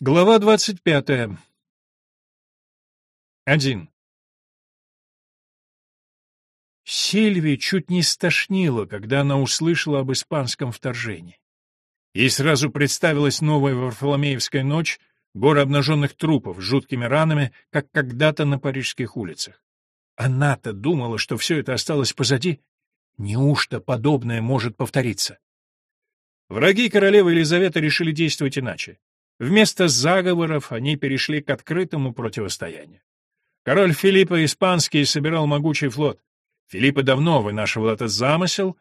Глава двадцать пятая. Один. Сильви чуть не стошнило, когда она услышала об испанском вторжении. Ей сразу представилась новая Варфоломеевская ночь, горы обнаженных трупов с жуткими ранами, как когда-то на парижских улицах. Она-то думала, что все это осталось позади. Неужто подобное может повториться? Враги королевы Елизаветы решили действовать иначе. Вместо заговоров они перешли к открытому противостоянию. Король Филипп Испанский собирал могучий флот. Филипп давно вынашивал этот замысел,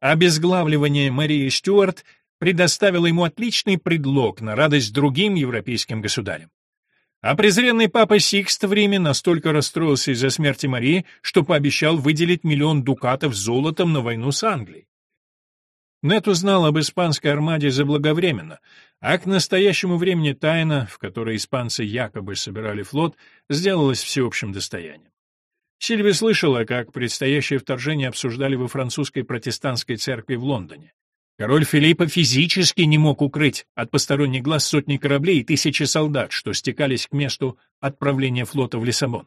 обезглавливание Марии Стюарт предоставило ему отличный предлог на радость другим европейским государям. А презренный папа Сикст в Риме настолько расстроился из-за смерти Марии, что пообещал выделить миллион дукатов золотом на войну с Англией. Нет узнал об испанской армаде заблаговременно, а к настоящему времени тайна, в которой испанцы якобы собирали флот, сделалась всеобщим достоянием. Сильви слышала, как предстоящее вторжение обсуждали во французской протестантской церкви в Лондоне. Король Филиппа физически не мог укрыть от посторонних глаз сотни кораблей и тысячи солдат, что стекались к месту отправления флота в Лиссабон.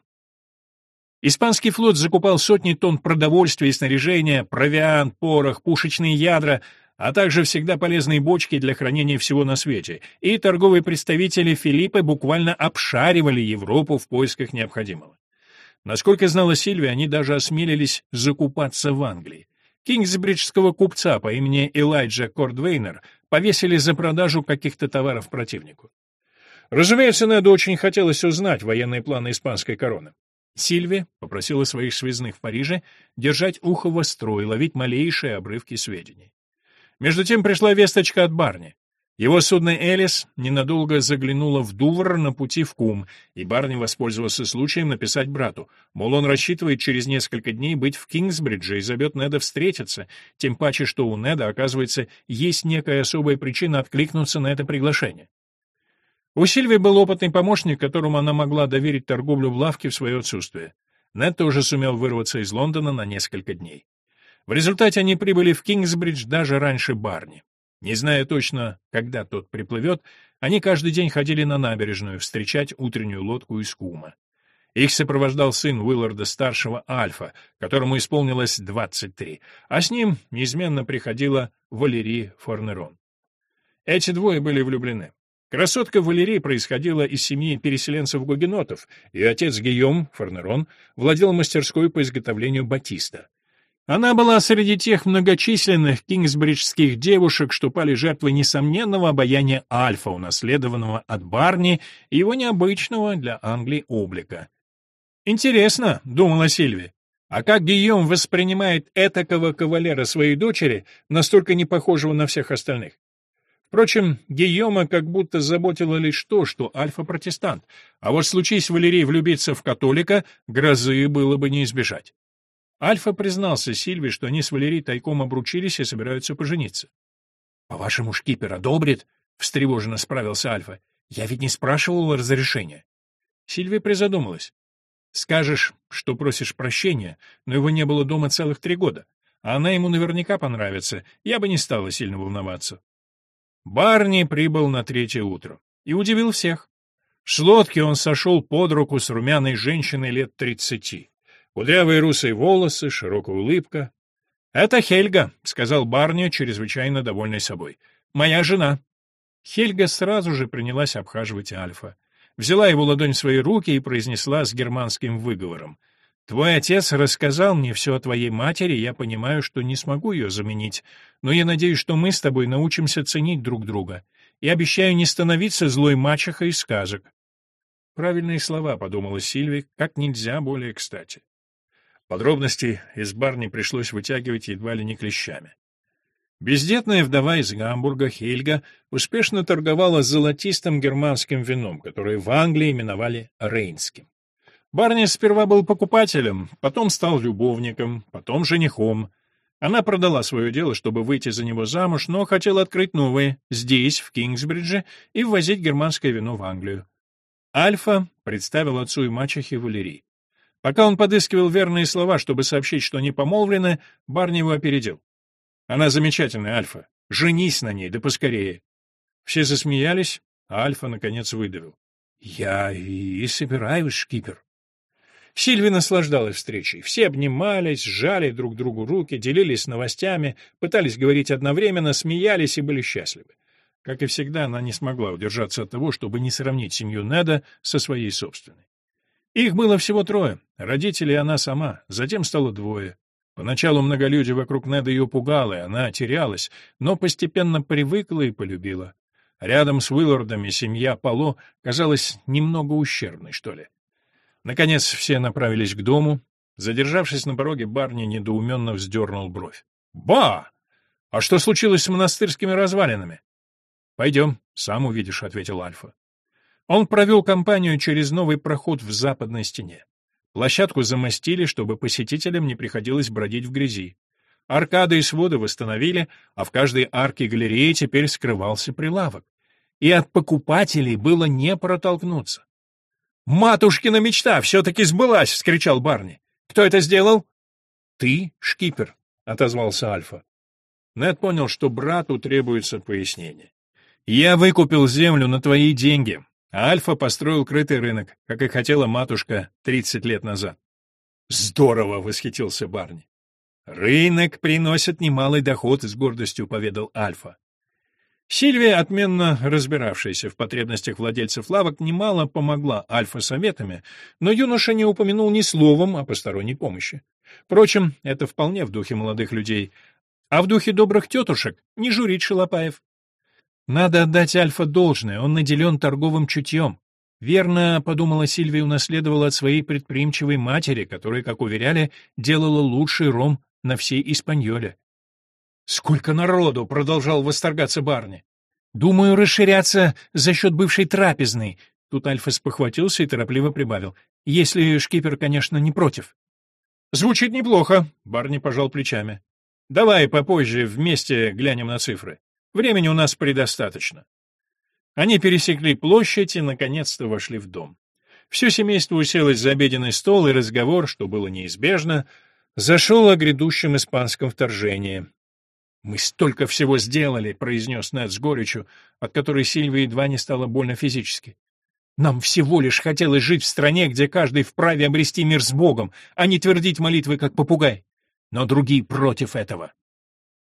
Испанский флот закупал сотни тонн продовольствия и снаряжения, провиант, порох, пушечные ядра, а также всегда полезные бочки для хранения всего на свете, и торговые представители Филиппа буквально обшаривали Европу в поисках необходимого. Насколько знала Сильвия, они даже осмелились закупаться в Англии. Кингсбриджского купца по имени Элайджа Кордвейнер повесили за продажу каких-то товаров противнику. Разумеется, Неду очень хотелось узнать военные планы испанской короны. Сильви попросила своих связных в Париже держать ухо востро и ловить малейшие обрывки сведений. Между тем пришла весточка от Барни. Его судно «Элис» ненадолго заглянуло в Дувр на пути в Кум, и Барни воспользовался случаем написать брату, мол, он рассчитывает через несколько дней быть в Кингсбридже и зовет Неда встретиться, тем паче, что у Неда, оказывается, есть некая особая причина откликнуться на это приглашение. У Сильвии был опытный помощник, которому она могла доверить торговлю в лавке в свое отсутствие. Нед тоже сумел вырваться из Лондона на несколько дней. В результате они прибыли в Кингсбридж даже раньше Барни. Не зная точно, когда тот приплывет, они каждый день ходили на набережную встречать утреннюю лодку из Кума. Их сопровождал сын Уилларда-старшего Альфа, которому исполнилось 23, а с ним неизменно приходила Валерий Форнерон. Эти двое были влюблены. Красотка Валерий происходила из семьи переселенцев-гугенотов, и отец Гийом, Форнерон, владел мастерской по изготовлению батиста. Она была среди тех многочисленных кингсбриджских девушек, что пали жертвой несомненного обаяния Альфа, унаследованного от Барни и его необычного для Англии облика. «Интересно», — думала Сильви, — «а как Гийом воспринимает этакого кавалера своей дочери, настолько не похожего на всех остальных? Впрочем, Гийома как будто заботило лишь то, что Альфа-протестант, а вот случись Валерий влюбиться в католика, грозы было бы не избежать. Альфа признался Сильве, что они с Валерией тайком обручились и собираются пожениться. — По-вашему, шкипер одобрит? — встревоженно справился Альфа. — Я ведь не спрашивал разрешения. Сильвия призадумалась. — Скажешь, что просишь прощения, но его не было дома целых три года. А она ему наверняка понравится, я бы не стала сильно волноваться. Барни прибыл на третье утро и удивил всех. С лодки он сошел под руку с румяной женщиной лет тридцати. Кудрявые русые волосы, широкая улыбка. «Это Хельга», — сказал Барни, чрезвычайно довольный собой. «Моя жена». Хельга сразу же принялась обхаживать Альфа. Взяла его ладонь в свои руки и произнесла с германским выговором. Твой отец рассказал мне все о твоей матери, я понимаю, что не смогу ее заменить, но я надеюсь, что мы с тобой научимся ценить друг друга. И обещаю не становиться злой мачехой из сказок. Правильные слова, подумала Сильви, как нельзя более кстати. Подробности из барни пришлось вытягивать едва ли не клещами. Бездетная вдова из Гамбурга Хельга успешно торговала золотистым германским вином, которое в Англии именовали рейнским. Барни сперва был покупателем, потом стал любовником, потом женихом. Она продала свое дело, чтобы выйти за него замуж, но хотела открыть новые здесь, в Кингсбридже, и ввозить германское вино в Англию. Альфа представил отцу и мачехе Валерий. Пока он подыскивал верные слова, чтобы сообщить, что они помолвлены, Барни его опередил. «Она замечательная, Альфа. Женись на ней, да поскорее». Все засмеялись, А Альфа, наконец, выдавил. «Я и собираюсь, шкипер». Сильви наслаждалась встречей. Все обнимались, сжали друг другу руки, делились новостями, пытались говорить одновременно, смеялись и были счастливы. Как и всегда, она не смогла удержаться от того, чтобы не сравнить семью Неда со своей собственной. Их было всего трое — родители и она сама, затем стало двое. Поначалу многолюдие вокруг Неда ее пугало, и она терялась, но постепенно привыкла и полюбила. Рядом с Уиллардами семья Пало казалась немного ущербной, что ли. Наконец все направились к дому. Задержавшись на пороге, Барни недоуменно вздернул бровь. «Ба! А что случилось с монастырскими развалинами?» «Пойдем, сам увидишь», — ответил Альфа. Он провел компанию через новый проход в западной стене. Площадку замостили, чтобы посетителям не приходилось бродить в грязи. Аркады и своды восстановили, а в каждой арке галереи теперь скрывался прилавок. И от покупателей было не протолкнуться. «Матушкина мечта все-таки сбылась!» — вскричал Барни. «Кто это сделал?» «Ты, шкипер», — отозвался Альфа. Нед понял, что брату требуется пояснение. «Я выкупил землю на твои деньги, а Альфа построил крытый рынок, как и хотела матушка 30 лет назад». «Здорово!» — восхитился Барни. «Рынок приносит немалый доход», — с гордостью поведал Альфа. Сильвия, отменно разбиравшаяся в потребностях владельцев лавок, немало помогла Альфа советами, но юноша не упомянул ни словом о посторонней помощи. Впрочем, это вполне в духе молодых людей, а в духе добрых тетушек не журит Шалопаев. Надо отдать Альфа должное, он наделен торговым чутьем. Верно, подумала Сильвия, унаследовала от своей предприимчивой матери, которая, как уверяли, делала лучший ром на всей Испаньоле. «Сколько народу!» — продолжал восторгаться Барни. «Думаю, расширяться за счет бывшей трапезной». Тут Альфа спохватился и торопливо прибавил. «Если шкипер, конечно, не против». «Звучит неплохо», — Барни пожал плечами. «Давай попозже вместе глянем на цифры. Времени у нас предостаточно». Они пересекли площадь и, наконец-то, вошли в дом. Все семейство уселось за обеденный стол, и разговор, что было неизбежно, зашел о грядущем испанском вторжении. «Мы столько всего сделали», — произнес Нед с горечью, от которой Сильвия едва не стало больно физически. «Нам всего лишь хотелось жить в стране, где каждый вправе обрести мир с Богом, а не твердить молитвы, как попугай. Но другие против этого».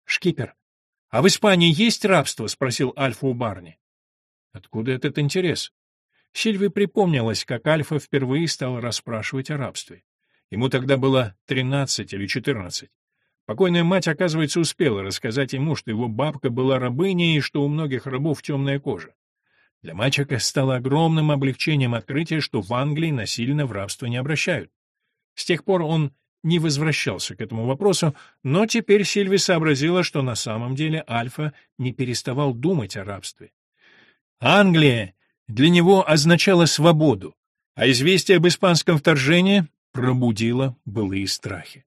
«Шкипер, а в Испании есть рабство?» — спросил Альфа у Барни. «Откуда этот интерес?» Сильвии припомнилось, как Альфа впервые стал расспрашивать о рабстве. Ему тогда было тринадцать или четырнадцать. Покойная мать, оказывается, успела рассказать ему, что его бабка была рабыней и что у многих рабов темная кожа. Для мальчика стало огромным облегчением открытие, что в Англии насильно в рабство не обращают. С тех пор он не возвращался к этому вопросу, но теперь Сильви сообразила, что на самом деле Альфа не переставал думать о рабстве. Англия для него означала свободу, а известие об испанском вторжении пробудило былые страхи.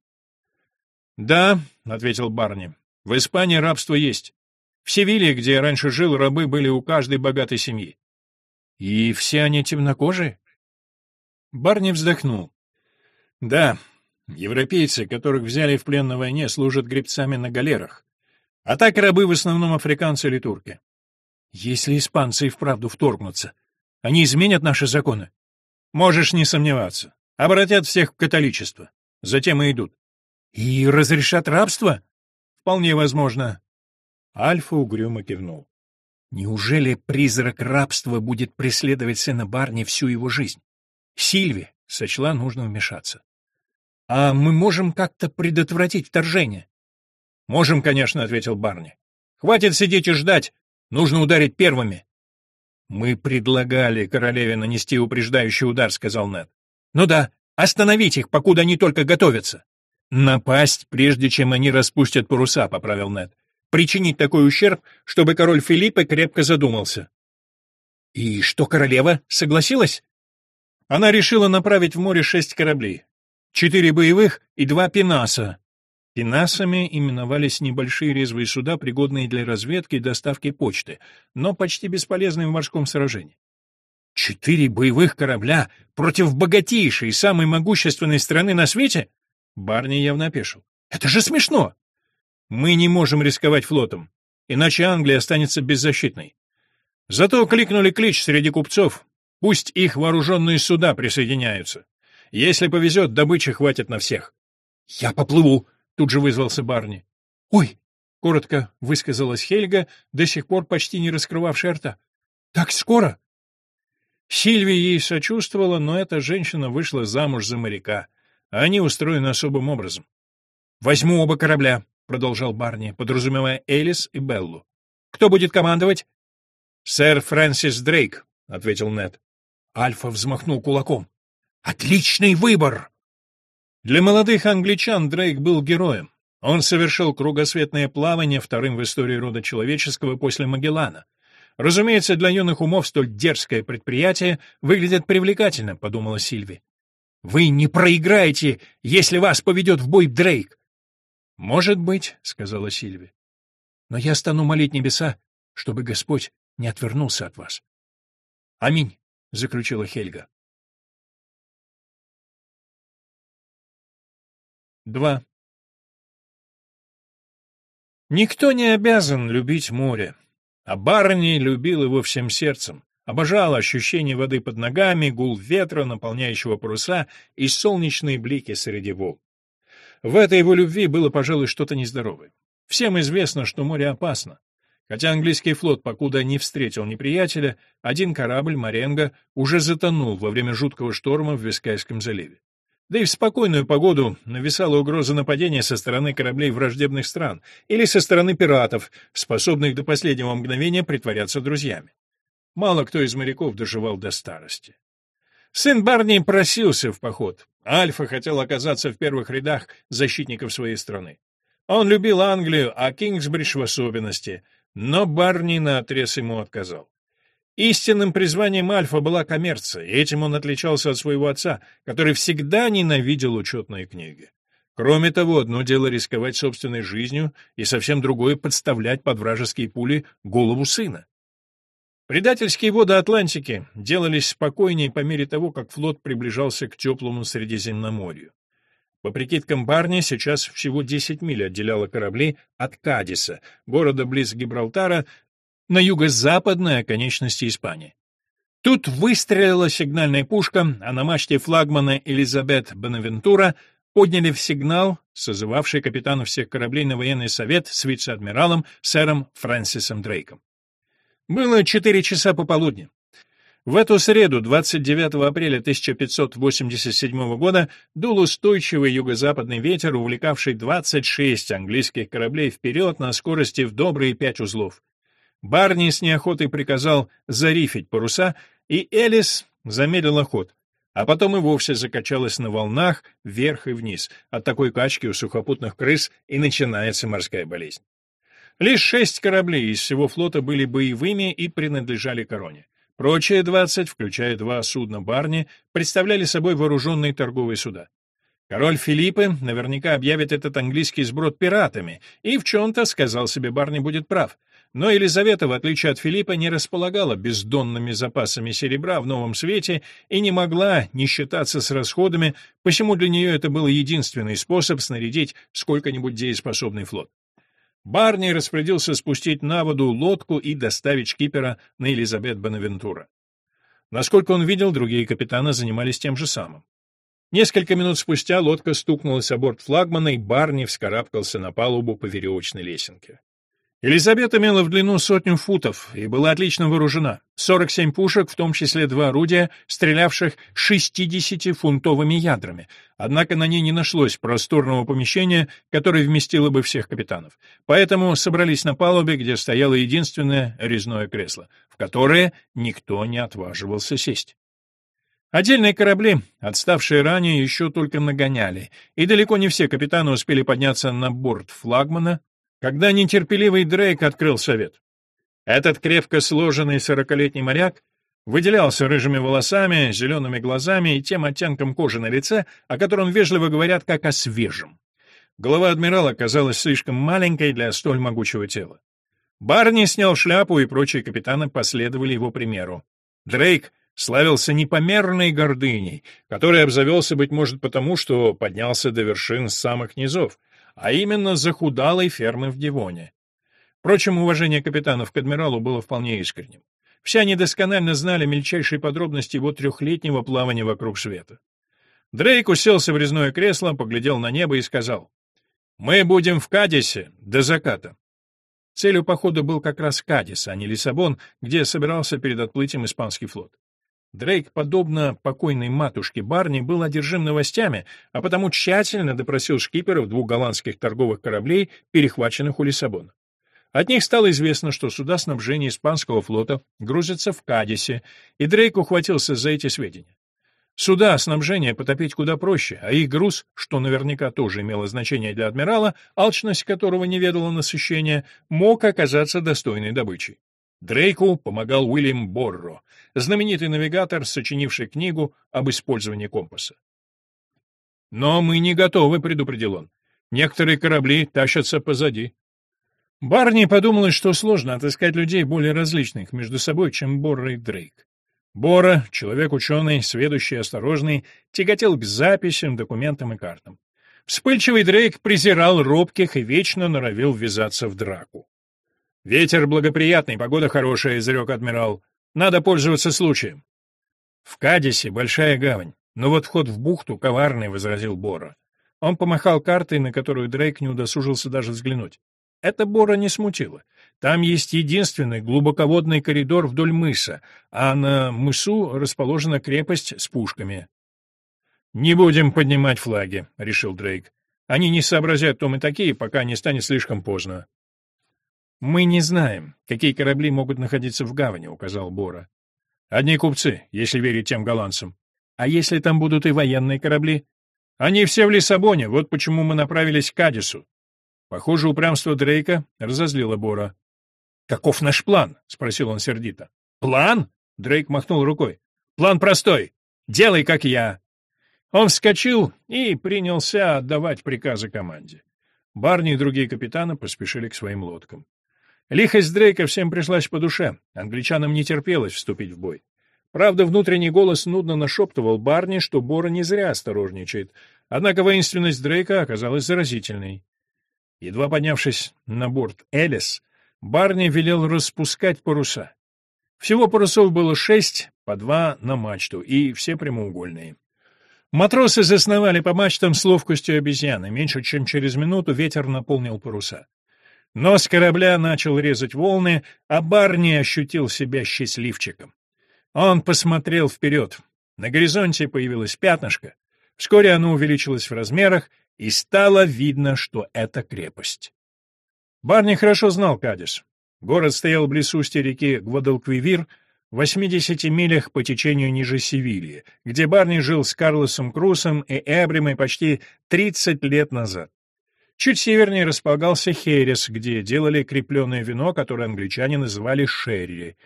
«Да», — ответил Барни, — «в Испании рабство есть. В Севилье, где я раньше жил, рабы были у каждой богатой семьи». «И все они темнокожие?» Барни вздохнул. «Да, европейцы, которых взяли в плен на войне, служат гребцами на галерах. А так рабы в основном африканцы или турки. Если испанцы и вправду вторгнутся, они изменят наши законы? Можешь не сомневаться. Обратят всех в католичество. Затем и идут. И разрешат рабство? Вполне возможно. Альфа угрюмо кивнул. Неужели призрак рабства будет преследовать сына Барни всю его жизнь? Сильви сочла нужно вмешаться. А мы можем как-то предотвратить вторжение? Можем, конечно, ответил Барни. Хватит сидеть и ждать. Нужно ударить первыми. Мы предлагали королеве нанести упреждающий удар, сказал Нед. Ну да, остановить их, покуда они только готовятся. «Напасть, прежде чем они распустят паруса», — поправил Нед. «Причинить такой ущерб, чтобы король Филиппа крепко задумался». «И что королева? Согласилась?» Она решила направить в море шесть кораблей. Четыре боевых и два пенаса. Пенасами именовались небольшие резвые суда, пригодные для разведки и доставки почты, но почти бесполезные в морском сражении. Четыре боевых корабля против богатейшей и самой могущественной страны на свете? Барни явно опешил. «Это же смешно!» «Мы не можем рисковать флотом, иначе Англия останется беззащитной. Зато кликнули клич среди купцов. Пусть их вооруженные суда присоединяются. Если повезет, добычи хватит на всех. — Я поплыву, — тут же вызвался Барни. — Ой, — коротко высказалась Хельга, до сих пор почти не раскрывавшая рта. — Так скоро? Сильвия ей сочувствовала, но эта женщина вышла замуж за моряка, они устроены особым образом. — Возьму оба корабля, — продолжал Барни, подразумевая Элис и Беллу. — Кто будет командовать? — Сэр Фрэнсис Дрейк, — ответил Нед. Альфа взмахнул кулаком. «Отличный выбор!» Для молодых англичан Дрейк был героем. Он совершил кругосветное плавание вторым в истории рода человеческого после Магеллана. Разумеется, для юных умов столь дерзкое предприятие выглядит привлекательно, подумала Сильви. Вы не проиграете, если вас поведет в бой Дрейк. Может быть, сказала Сильви. Но я стану молить небеса, чтобы Господь не отвернулся от вас. Аминь. — заключила Хельга. 2. Никто не обязан любить море, а Барни любил его всем сердцем, обожал ощущение воды под ногами, гул ветра, наполняющего паруса, и солнечные блики среди волн. В этой его любви было, пожалуй, что-то нездоровое. Всем известно, что море опасно. Хотя английский флот покуда не встретил неприятеля, один корабль «Маренго» уже затонул во время жуткого шторма в Вискайском заливе. Да и в спокойную погоду нависала угроза нападения со стороны кораблей враждебных стран или со стороны пиратов, способных до последнего мгновения притворяться друзьями. Мало кто из моряков доживал до старости. Сын Барни просился в поход. Альфа хотел оказаться в первых рядах защитников своей страны. Он любил Англию, а Кингсбридж в особенности — но Барни наотрез ему отказал. Истинным призванием Альфа была коммерция, и этим он отличался от своего отца, который всегда ненавидел учетные книги. Кроме того, одно дело рисковать собственной жизнью, и совсем другое — подставлять под вражеские пули голову сына. Предательские воды Атлантики делались спокойнее по мере того, как флот приближался к теплому Средиземноморью. По прикидкам Барни, сейчас всего 10 миль отделяло корабли от Кадиса, города близ Гибралтара, на юго-западной оконечности Испании. Тут выстрелила сигнальная пушка, а на мачте флагмана Элизабет Бонавентура подняли в сигнал, созывавший капитана всех кораблей на военный совет с вице-адмиралом сэром Фрэнсисом Дрейком. Было четыре часа пополудни. В эту среду, 29 апреля 1587 года, дул устойчивый юго-западный ветер, увлекавший 26 английских кораблей вперед на скорости в добрые пять узлов. Барни с неохотой приказал зарифить паруса, и Элис замедлила ход, а потом и вовсе закачалась на волнах вверх и вниз. От такой качки у сухопутных крыс и начинается морская болезнь. Лишь шесть кораблей из всего флота были боевыми и принадлежали короне. Прочие двадцать, включая два судна Барни, представляли собой вооруженные торговые суда. Король Филиппы наверняка объявит этот английский сброд пиратами, и в чем-то, сказал себе Барни, будет прав. Но Елизавета, в отличие от Филиппа, не располагала бездонными запасами серебра в новом свете и не могла не считаться с расходами, посему для нее это был единственный способ снарядить сколько-нибудь дееспособный флот. Барни распорядился спустить на воду лодку и доставить шкипера на Елизабет Бонавентура. Насколько он видел, другие капитаны занимались тем же самым. Несколько минут спустя лодка стукнулась о борт флагмана, и Барни вскарабкался на палубу по веревочной лесенке. Елизавета имела в длину сотню футов и была отлично вооружена. 47 пушек, в том числе два орудия, стрелявших 60-фунтовыми ядрами. Однако на ней не нашлось просторного помещения, которое вместило бы всех капитанов. Поэтому собрались на палубе, где стояло единственное резное кресло, в которое никто не отваживался сесть. Отдельные корабли, отставшие ранее, еще только нагоняли, и далеко не все капитаны успели подняться на борт флагмана, когда нетерпеливый Дрейк открыл совет. Этот крепко сложенный сорокалетний моряк выделялся рыжими волосами, зелеными глазами и тем оттенком кожи на лице, о котором вежливо говорят как о свежем. Голова адмирала казалась слишком маленькой для столь могучего тела. Барни снял шляпу, и прочие капитаны последовали его примеру. Дрейк славился непомерной гордыней, которой обзавелся, быть может, потому, что поднялся до вершин самых низов, а именно захудалой фермы в Дивоне. Впрочем, уважение капитанов к адмиралу было вполне искренним. Все они досконально знали мельчайшие подробности его трехлетнего плавания вокруг света. Дрейк уселся в резное кресло, поглядел на небо и сказал, «Мы будем в Кадисе до заката». Целью похода был как раз Кадис, а не Лиссабон, где собирался перед отплытием испанский флот. Дрейк, подобно покойной матушке Барни, был одержим новостями, а потому тщательно допросил шкиперов двух голландских торговых кораблей, перехваченных у Лиссабона. От них стало известно, что суда снабжения испанского флота грузятся в Кадисе, и Дрейк ухватился за эти сведения. Суда снабжения потопить куда проще, а их груз, что наверняка тоже имело значение для адмирала, алчность которого не ведала насыщения, мог оказаться достойной добычей. Дрейку помогал Уильям Борро, знаменитый навигатор, сочинивший книгу об использовании компаса. «Но мы не готовы», — предупредил он. «Некоторые корабли тащатся позади». Барни подумалось, что сложно отыскать людей более различных между собой, чем Борро и Дрейк. Бора, человек-ученый, сведущий, осторожный, тяготел к записям, документам и картам. Вспыльчивый Дрейк презирал робких и вечно норовил ввязаться в драку. «Ветер благоприятный, погода хорошая», — изрек адмирал. «Надо пользоваться случаем». «В Кадисе большая гавань, но вот вход в бухту коварный», — возразил Бора. Он помахал картой, на которую Дрейк не удосужился даже взглянуть. Это Бора не смутило. Там есть единственный глубоководный коридор вдоль мыса, а на мысу расположена крепость с пушками. «Не будем поднимать флаги», — решил Дрейк. «Они не сообразят, кто мы такие, пока не станет слишком поздно». «Мы не знаем, какие корабли могут находиться в гавани», — указал Бора. «Одни купцы, если верить тем голландцам. А если там будут и военные корабли?» «Они все в Лиссабоне, вот почему мы направились к Кадису». Похоже, упрямство Дрейка разозлило Бора. «Каков наш план?» — спросил он сердито. «План?» — Дрейк махнул рукой. «План простой. Делай, как я». Он вскочил и принялся отдавать приказы команде. Барни и другие капитаны поспешили к своим лодкам. Лихость Дрейка всем пришлась по душе, англичанам не терпелось вступить в бой. Правда, внутренний голос нудно нашептывал Барни, что Бора не зря осторожничает, однако воинственность Дрейка оказалась заразительной. Едва поднявшись на борт Элис, Барни велел распускать паруса. Всего парусов было шесть, по два на мачту, и все прямоугольные. Матросы засновали по мачтам с ловкостью обезьяны. Меньше чем через минуту ветер наполнил паруса. Нос корабля начал резать волны, а Барни ощутил себя счастливчиком. Он посмотрел вперед. На горизонте появилось пятнышко. Вскоре оно увеличилось в размерах, и стало видно, что это крепость. Барни хорошо знал Кадис. Город стоял близ устья реки Гвадалквивир, в 80 милях по течению ниже Севильи, где Барни жил с Карлосом Крусом и Эбримой почти 30 лет назад. Чуть севернее располагался Херес, где делали крепленное вино, которое англичане называли шерри.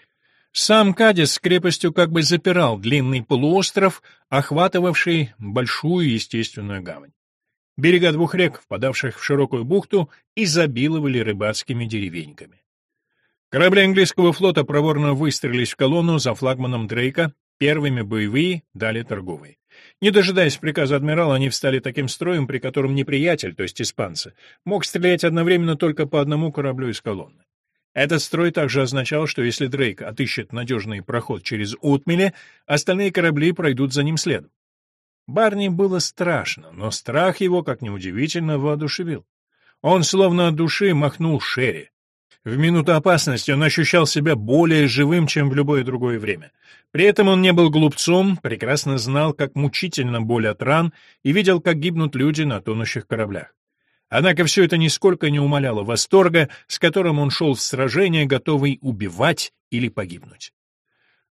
Сам Кадис с крепостью как бы запирал длинный полуостров, охватывавший большую естественную гавань. Берега двух рек, впадавших в широкую бухту, изобиловали рыбацкими деревеньками. Корабли английского флота проворно выстрелились в колонну за флагманом Дрейка, первыми боевые, далее торговые. Не дожидаясь приказа адмирала, они встали таким строем, при котором неприятель, то есть испанцы, мог стрелять одновременно только по одному кораблю из колонны. Этот строй также означал, что если Дрейк отыщет надежный проход через Утмеле, остальные корабли пройдут за ним следом. Барни было страшно, но страх его, как неудивительно, воодушевил. Он словно от души махнул Шерри. В минуту опасности он ощущал себя более живым, чем в любое другое время. При этом он не был глупцом, прекрасно знал, как мучительно боль от ран, и видел, как гибнут люди на тонущих кораблях. Однако все это нисколько не умаляло восторга, с которым он шел в сражение, готовый убивать или погибнуть.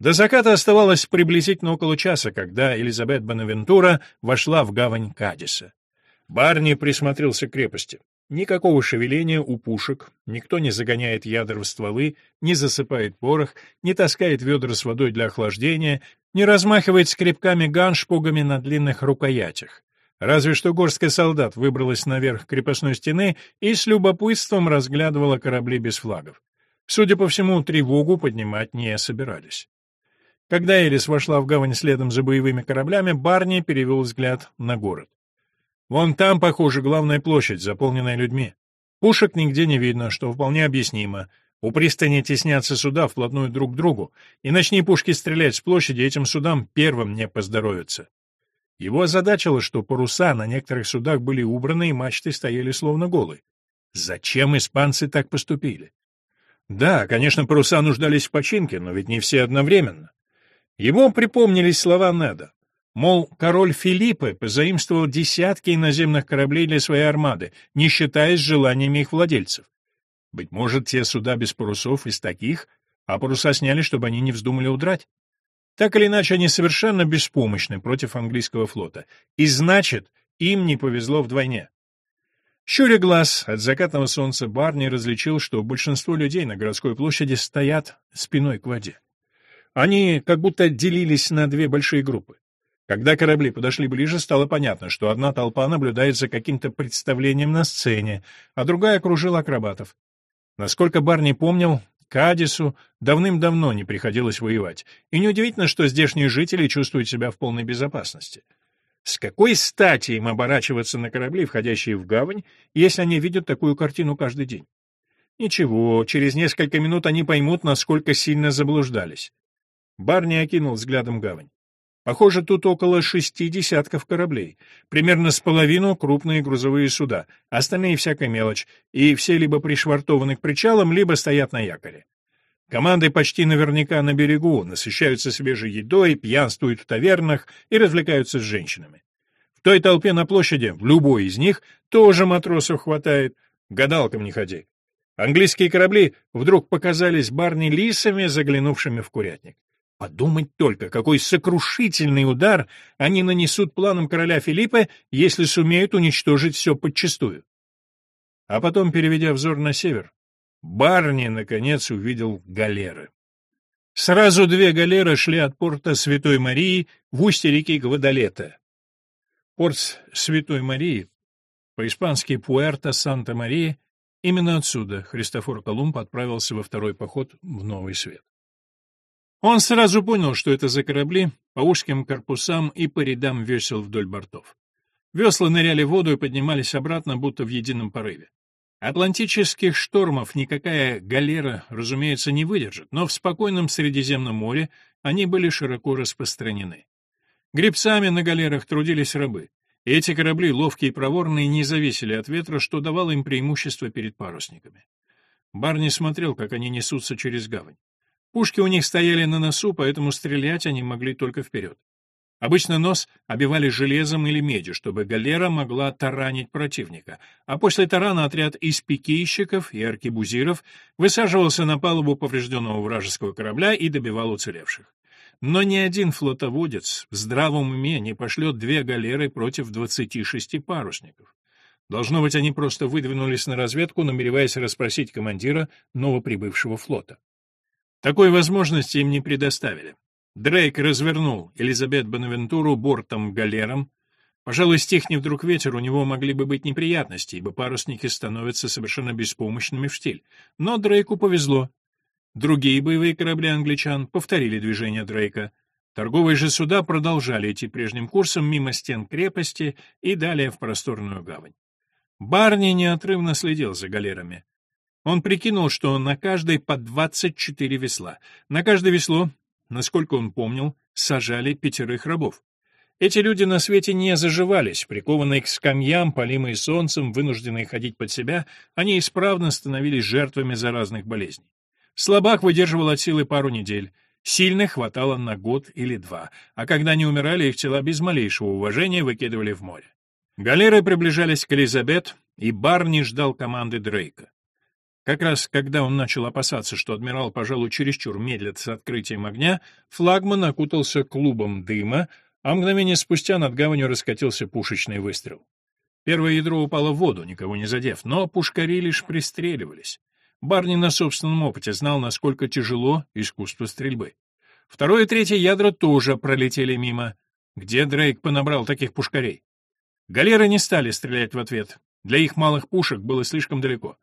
До заката оставалось приблизительно около часа, когда Элизабет Бонавентура вошла в гавань Кадиса. Барни присмотрелся к крепости. Никакого шевеления у пушек, никто не загоняет ядра в стволы, не засыпает порох, не таскает ведра с водой для охлаждения, не размахивает скребками ганшпугами на длинных рукоятях. Разве что горстка солдат выбралась наверх крепостной стены и с любопытством разглядывала корабли без флагов. Судя по всему, тревогу поднимать не собирались. Когда Элис вошла в гавань следом за боевыми кораблями, Барни перевел взгляд на город. Вон там, похоже, главная площадь, заполненная людьми. Пушек нигде не видно, что вполне объяснимо. У пристани теснятся суда вплотную друг к другу, и начни пушки стрелять с площади, этим судам первым не поздоровится. Его озадачило, что паруса на некоторых судах были убраны, и мачты стояли словно голые. Зачем испанцы так поступили? Да, конечно, паруса нуждались в починке, но ведь не все одновременно. Ему припомнились слова Неда. Мол, король Филиппы позаимствовал десятки иноземных кораблей для своей армады, не считаясь желаниями их владельцев. Быть может, те суда без парусов из таких, а паруса сняли, чтобы они не вздумали удрать. Так или иначе, они совершенно беспомощны против английского флота. И значит, им не повезло вдвойне. Щуря глаз от закатного солнца, Барни различил, что большинство людей на городской площади стоят спиной к воде. Они как будто делились на две большие группы. Когда корабли подошли ближе, стало понятно, что одна толпа наблюдает за каким-то представлением на сцене, а другая окружила акробатов. Насколько Барни помнил, Кадису давным-давно не приходилось воевать, и неудивительно, что здешние жители чувствуют себя в полной безопасности. С какой стати им оборачиваться на корабли, входящие в гавань, если они видят такую картину каждый день? Ничего, через несколько минут они поймут, насколько сильно заблуждались. Барни окинул взглядом гавань. Похоже, тут около шести десятков кораблей. Примерно с половину крупные грузовые суда, остальные всякая мелочь, и все либо пришвартованы к причалам, либо стоят на якоре. Команды почти наверняка на берегу, насыщаются свежей едой, пьянствуют в тавернах и развлекаются с женщинами. В той толпе на площади, в любой из них, тоже матросов хватает. Гадалкам не ходи. Английские корабли вдруг показались барни лисами, заглянувшими в курятник. Подумать только, какой сокрушительный удар они нанесут планам короля Филиппа, если сумеют уничтожить все подчистую. А потом, переведя взор на север, Барни, наконец, увидел галеры. Сразу две галеры шли от порта Святой Марии в устье реки Гвадалета. Порт Святой Марии, по-испански Пуэрто Санта-Мария, именно отсюда Христофор Колумб отправился во второй поход в Новый Свет. Он сразу понял, что это за корабли по узким корпусам и по рядам весел вдоль бортов. Весла ныряли в воду и поднимались обратно, будто в едином порыве. Атлантических штормов никакая галера, разумеется, не выдержит, но в спокойном Средиземном море они были широко распространены. Гребцами на галерах трудились рабы. Эти корабли, ловкие и проворные, не зависели от ветра, что давало им преимущество перед парусниками. Барни смотрел, как они несутся через гавань. Пушки у них стояли на носу, поэтому стрелять они могли только вперед. Обычно нос обивали железом или медью, чтобы галера могла таранить противника, а после тарана отряд из пикейщиков и аркебузиров высаживался на палубу поврежденного вражеского корабля и добивал уцелевших. Но ни один флотоводец в здравом уме не пошлет две галеры против двадцати шести парусников. Должно быть, они просто выдвинулись на разведку, намереваясь расспросить командира новоприбывшего флота. Такой возможности им не предоставили. Дрейк развернул Элизабет Бонавентуру бортом-галером. Пожалуй, стихни вдруг ветер, у него могли бы быть неприятности, ибо парусники становятся совершенно беспомощными в штиль. Но Дрейку повезло. Другие боевые корабли англичан повторили движение Дрейка. Торговые же суда продолжали идти прежним курсом мимо стен крепости и далее в просторную гавань. Барни неотрывно следил за галерами. Он прикинул, что на каждой по 24 весла. На каждое весло, насколько он помнил, сажали пятерых рабов. Эти люди на свете не заживались, прикованные к скамьям, полимые солнцем, вынужденные ходить под себя, они исправно становились жертвами заразных болезней. Слабак выдерживал от силы пару недель, сильных хватало на год или два, а когда они умирали, их тела без малейшего уважения выкидывали в море. Галеры приближались к Элизабет, и Барни ждал команды Дрейка. Как раз когда он начал опасаться, что адмирал, пожалуй, чересчур медлит с открытием огня, флагман окутался клубом дыма, а мгновение спустя над гаванью раскатился пушечный выстрел. Первое ядро упало в воду, никого не задев, но пушкари лишь пристреливались. Барни на собственном опыте знал, насколько тяжело искусство стрельбы. Второе и третье ядра тоже пролетели мимо. Где Дрейк понабрал таких пушкарей? Галеры не стали стрелять в ответ. Для их малых пушек было слишком далеко.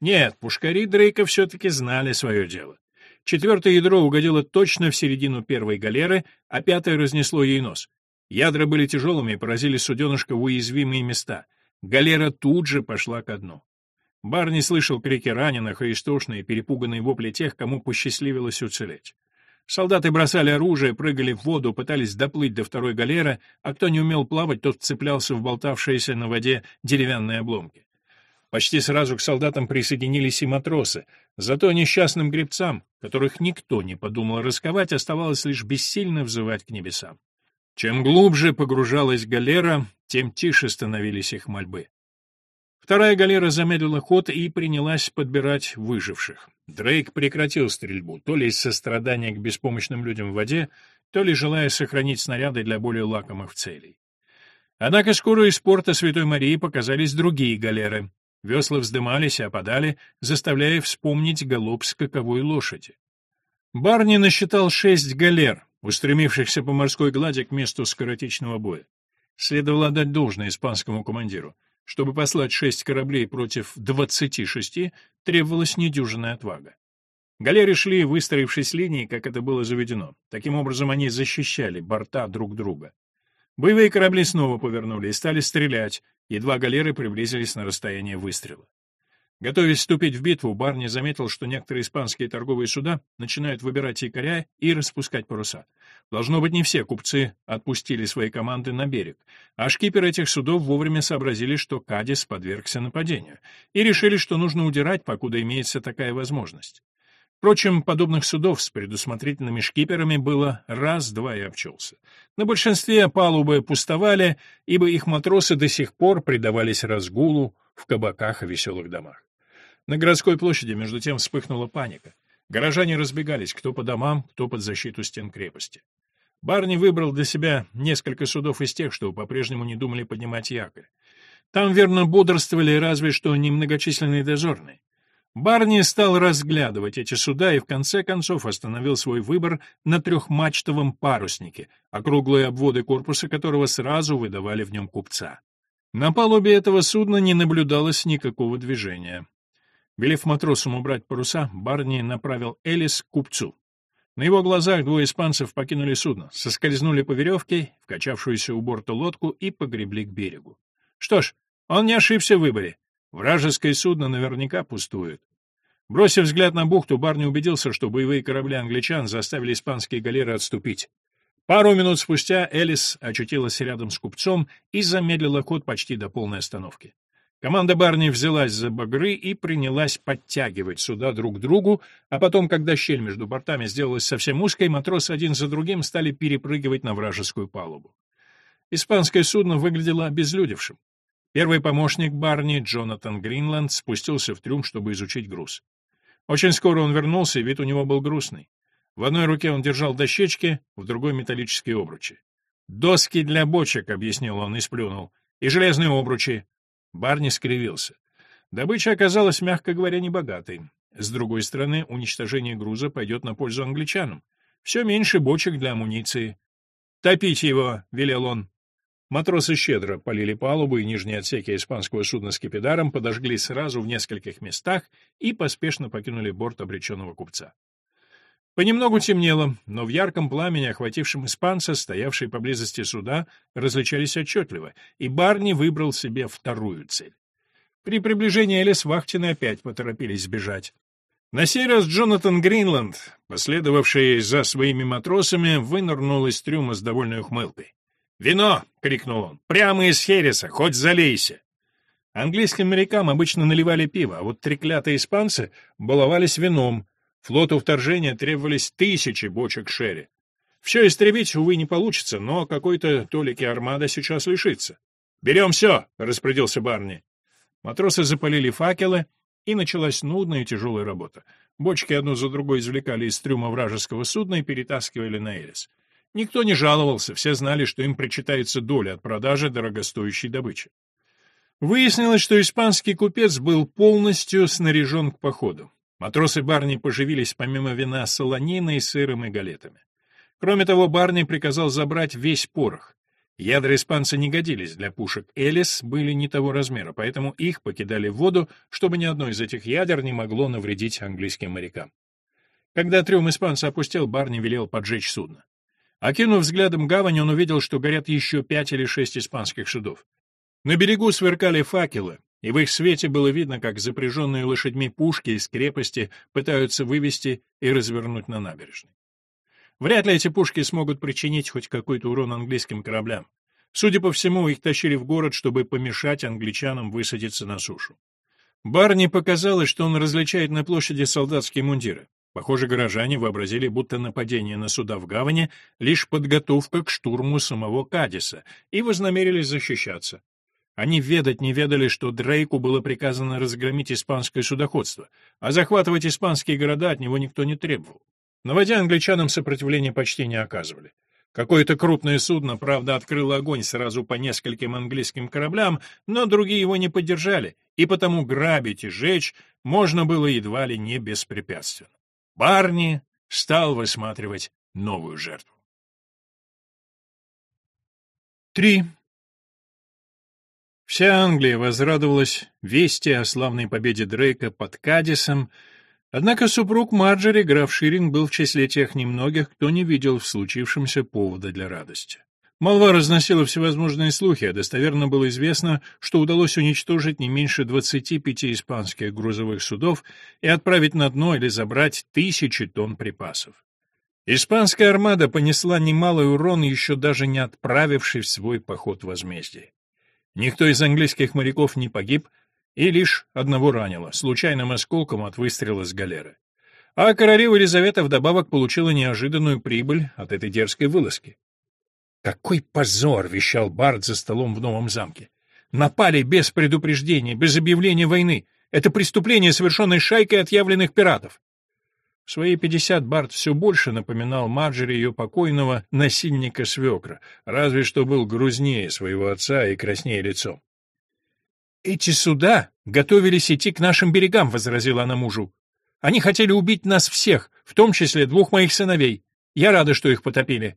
Нет, пушкари Дрейка все-таки знали свое дело. Четвертое ядро угодило точно в середину первой галеры, а пятое разнесло ей нос. Ядра были тяжелыми и поразили суденышко в уязвимые места. Галера тут же пошла ко дну. Барни слышал крики раненых и истошные, перепуганные вопли тех, кому посчастливилось уцелеть. Солдаты бросали оружие, прыгали в воду, пытались доплыть до второй галеры, а кто не умел плавать, тот цеплялся в болтавшиеся на воде деревянные обломки. Почти сразу к солдатам присоединились и матросы, зато несчастным гребцам, которых никто не подумал расковать, оставалось лишь бессильно взывать к небесам. Чем глубже погружалась галера, тем тише становились их мольбы. Вторая галера замедлила ход и принялась подбирать выживших. Дрейк прекратил стрельбу, то ли из сострадания к беспомощным людям в воде, то ли желая сохранить снаряды для более лакомых целей. Однако скоро из порта Святой Марии показались другие галеры. Весла вздымались и опадали, заставляя вспомнить голуб скаковой лошади. Барни насчитал шесть галер, устремившихся по морской глади к месту скоротечного боя. Следовало отдать должное испанскому командиру. Чтобы послать шесть кораблей против двадцати шести, требовалась недюжинная отвага. Галеры шли, выстроившись линией, как это было заведено. Таким образом, они защищали борта друг друга. Боевые корабли снова повернули и стали стрелять, едва галеры приблизились на расстояние выстрела. Готовясь вступить в битву, Барни заметил, что некоторые испанские торговые суда начинают выбирать якоря и распускать паруса. Должно быть, не все купцы отпустили свои команды на берег, а шкиперы этих судов вовремя сообразили, что Кадис подвергся нападению, и решили, что нужно удирать, покуда имеется такая возможность. Впрочем, подобных судов с предусмотрительными шкиперами было раз-два и обчелся. На большинстве палубы пустовали, ибо их матросы до сих пор предавались разгулу в кабаках и веселых домах. На городской площади, между тем, вспыхнула паника. Горожане разбегались, кто по домам, кто под защиту стен крепости. Барни выбрал для себя несколько судов из тех, что по-прежнему не думали поднимать якорь. Там, верно, бодрствовали разве что немногочисленные дозорные. Барни стал разглядывать эти суда и в конце концов остановил свой выбор на трехмачтовом паруснике, округлые обводы корпуса которого сразу выдавали в нем купца. На палубе этого судна не наблюдалось никакого движения. Велев матросам убрать паруса, Барни направил Элис к купцу. На его глазах двое испанцев покинули судно, соскользнули по веревке, вкачавшуюся у борта лодку и погребли к берегу. Что ж, он не ошибся в выборе. Вражеское судно наверняка пустует. Бросив взгляд на бухту, Барни убедился, что боевые корабли англичан заставили испанские галеры отступить. Пару минут спустя Элис очутилась рядом с купцом и замедлила ход почти до полной остановки. Команда Барни взялась за багры и принялась подтягивать суда друг к другу, а потом, когда щель между бортами сделалась совсем узкой, матросы один за другим стали перепрыгивать на вражескую палубу. Испанское судно выглядело обезлюдевшим. Первый помощник Барни, Джонатан Гринланд, спустился в трюм, чтобы изучить груз. Очень скоро он вернулся, и вид у него был грустный. В одной руке он держал дощечки, в другой — металлические обручи. «Доски для бочек», — объяснил он и сплюнул, — «и железные обручи. Барни скривился. Добыча оказалась, мягко говоря, небогатой. С другой стороны, уничтожение груза пойдет на пользу англичанам. Все меньше бочек для амуниции. «Топить его!» — велел он. Матросы щедро полили палубу и нижние отсеки испанского судна с кипидаром, подожгли сразу в нескольких местах и поспешно покинули борт обреченного купца. Понемногу темнело, но в ярком пламени, охватившем испанца, стоявшие поблизости суда, различались отчетливо, и Барни выбрал себе вторую цель. При приближении Элис вахтины опять поторопились сбежать. На сей раз Джонатан Гринланд, последовавший за своими матросами, вынырнул из трюма с довольной ухмылкой. «Вино!» — крикнул он. «Прямо из Хереса, хоть залейся!» Английским морякам обычно наливали пиво, а вот треклятые испанцы баловались вином, Флоту вторжения требовались тысячи бочек шерри. Все истребить, увы, не получится, но какой-то толики армада сейчас лишится. «Берем все!» — распорядился Барни. Матросы запалили факелы, и началась нудная и тяжелая работа. Бочки одну за другой извлекали из трюма вражеского судна и перетаскивали на Элис. Никто не жаловался, все знали, что им причитается доля от продажи дорогостоящей добычи. Выяснилось, что испанский купец был полностью снаряжен к походу. Матросы Барни поживились помимо вина солониной, сыром и галетами. Кроме того, Барни приказал забрать весь порох. Ядра испанца не годились для пушек «Элис», были не того размера, поэтому их покидали в воду, чтобы ни одно из этих ядер не могло навредить английским морякам. Когда трюм испанца опустел, Барни велел поджечь судно. Окинув взглядом гавань, он увидел, что горят еще пять или шесть испанских судов. На берегу сверкали факелы, и в их свете было видно, как запряженные лошадьми пушки из крепости пытаются вывести и развернуть на набережной. Вряд ли эти пушки смогут причинить хоть какой-то урон английским кораблям. Судя по всему, их тащили в город, чтобы помешать англичанам высадиться на сушу. Барни показалось, что он различает на площади солдатские мундиры. Похоже, горожане вообразили, будто нападение на суда в гавани — лишь подготовка к штурму самого Кадиса, и вознамерились защищаться. Они ведать не ведали, что Дрейку было приказано разгромить испанское судоходство, а захватывать испанские города от него никто не требовал. На воде англичанам сопротивления почти не оказывали. Какое-то крупное судно, правда, открыло огонь сразу по нескольким английским кораблям, но другие его не поддержали, и потому грабить и жечь можно было едва ли не беспрепятственно. Барни стал высматривать новую жертву. 3. Вся Англия возрадовалась вести о славной победе Дрейка под Кадисом, однако супруг Марджери, граф Ширин, был в числе тех немногих, кто не видел в случившемся повода для радости. Молва разносила всевозможные слухи, а достоверно было известно, что удалось уничтожить не меньше 25 испанских грузовых судов и отправить на дно или забрать тысячи тонн припасов. Испанская армада понесла немалый урон, еще даже не отправившись в свой поход возмездия. Никто из английских моряков не погиб, и лишь одного ранило, случайным осколком от выстрела с галеры. А королева Елизавета вдобавок получила неожиданную прибыль от этой дерзкой вылазки. «Какой позор!» — вещал Барт за столом в новом замке. «Напали без предупреждения, без объявления войны. Это преступление, совершенное шайкой отъявленных пиратов. В свои пятьдесят Барт все больше напоминал Марджери ее покойного насильника-свекра, разве что был грузнее своего отца и краснее лицом. «Эти суда готовились идти к нашим берегам», — возразила она мужу. «Они хотели убить нас всех, в том числе двух моих сыновей. Я рада, что их потопили».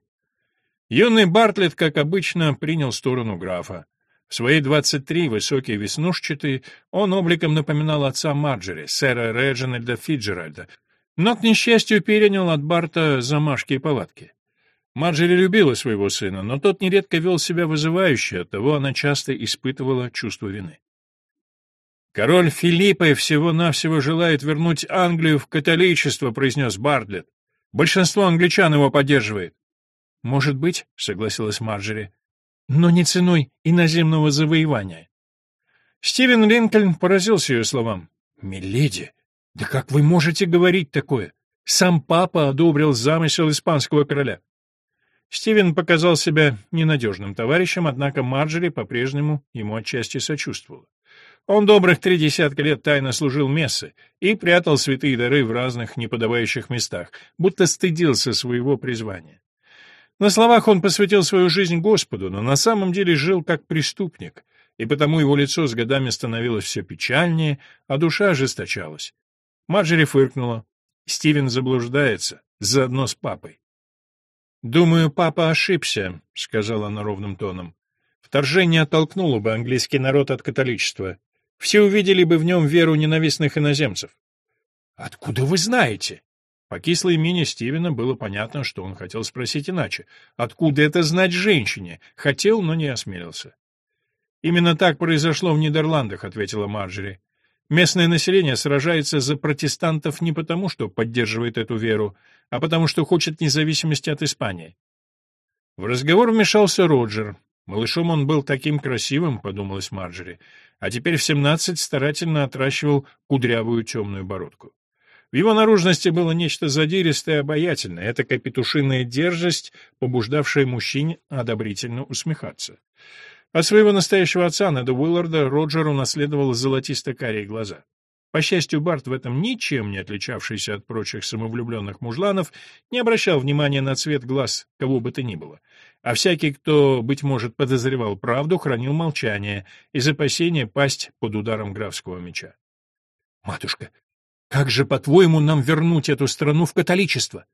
Юный Бартлетт, как обычно, принял сторону графа. В свои двадцать три, высокий веснушчатый, он обликом напоминал отца Марджери, сэра Реджинальда Фиджеральда, но, к несчастью, перенял от Барта замашки и палатки. Марджери любила своего сына, но тот нередко вел себя вызывающе, оттого она часто испытывала чувство вины. «Король Филиппа всего-навсего желает вернуть Англию в католичество», — произнес Бартлетт. «Большинство англичан его поддерживает». «Может быть», — согласилась Марджери, — «но не ценой иноземного завоевания». Стивен Линкольн поразился ее словам. «Миледи, да как вы можете говорить такое? Сам папа одобрил замысел испанского короля. Стивен показал себя ненадежным товарищем, однако Марджери по-прежнему ему отчасти сочувствовала. Он добрых три десятка лет тайно служил мессы и прятал святые дары в разных неподобающих местах, будто стыдился своего призвания. На словах он посвятил свою жизнь Господу, но на самом деле жил как преступник, и потому его лицо с годами становилось все печальнее, а душа ожесточалась. Марджери фыркнула. Стивен заблуждается, заодно с папой. «Думаю, папа ошибся», — сказала она ровным тоном. «Вторжение оттолкнуло бы английский народ от католичества. Все увидели бы в нем веру ненавистных иноземцев». «Откуда вы знаете?» По кислой мине Стивена было понятно, что он хотел спросить иначе. «Откуда это знать женщине?» Хотел, но не осмелился. «Именно так произошло в Нидерландах», — ответила Марджери. Местное население сражается за протестантов не потому, что поддерживает эту веру, а потому что хочет независимости от Испании. В разговор вмешался Роджер. Малышом он был таким красивым, подумалась Марджери, а теперь в семнадцать старательно отращивал кудрявую темную бородку. В его наружности было нечто задиристое и обаятельное, это петушиная дерзость, побуждавшая мужчин одобрительно усмехаться. От своего настоящего отца, Неда Уилларда, Роджер унаследовал золотисто-карие глаза. По счастью, Барт, в этом ничем не отличавшийся от прочих самовлюбленных мужланов, не обращал внимания на цвет глаз кого бы то ни было. А всякий, кто, быть может, подозревал правду, хранил молчание из опасения пасть под ударом графского меча. «Матушка, как же, по-твоему, нам вернуть эту страну в католичество?»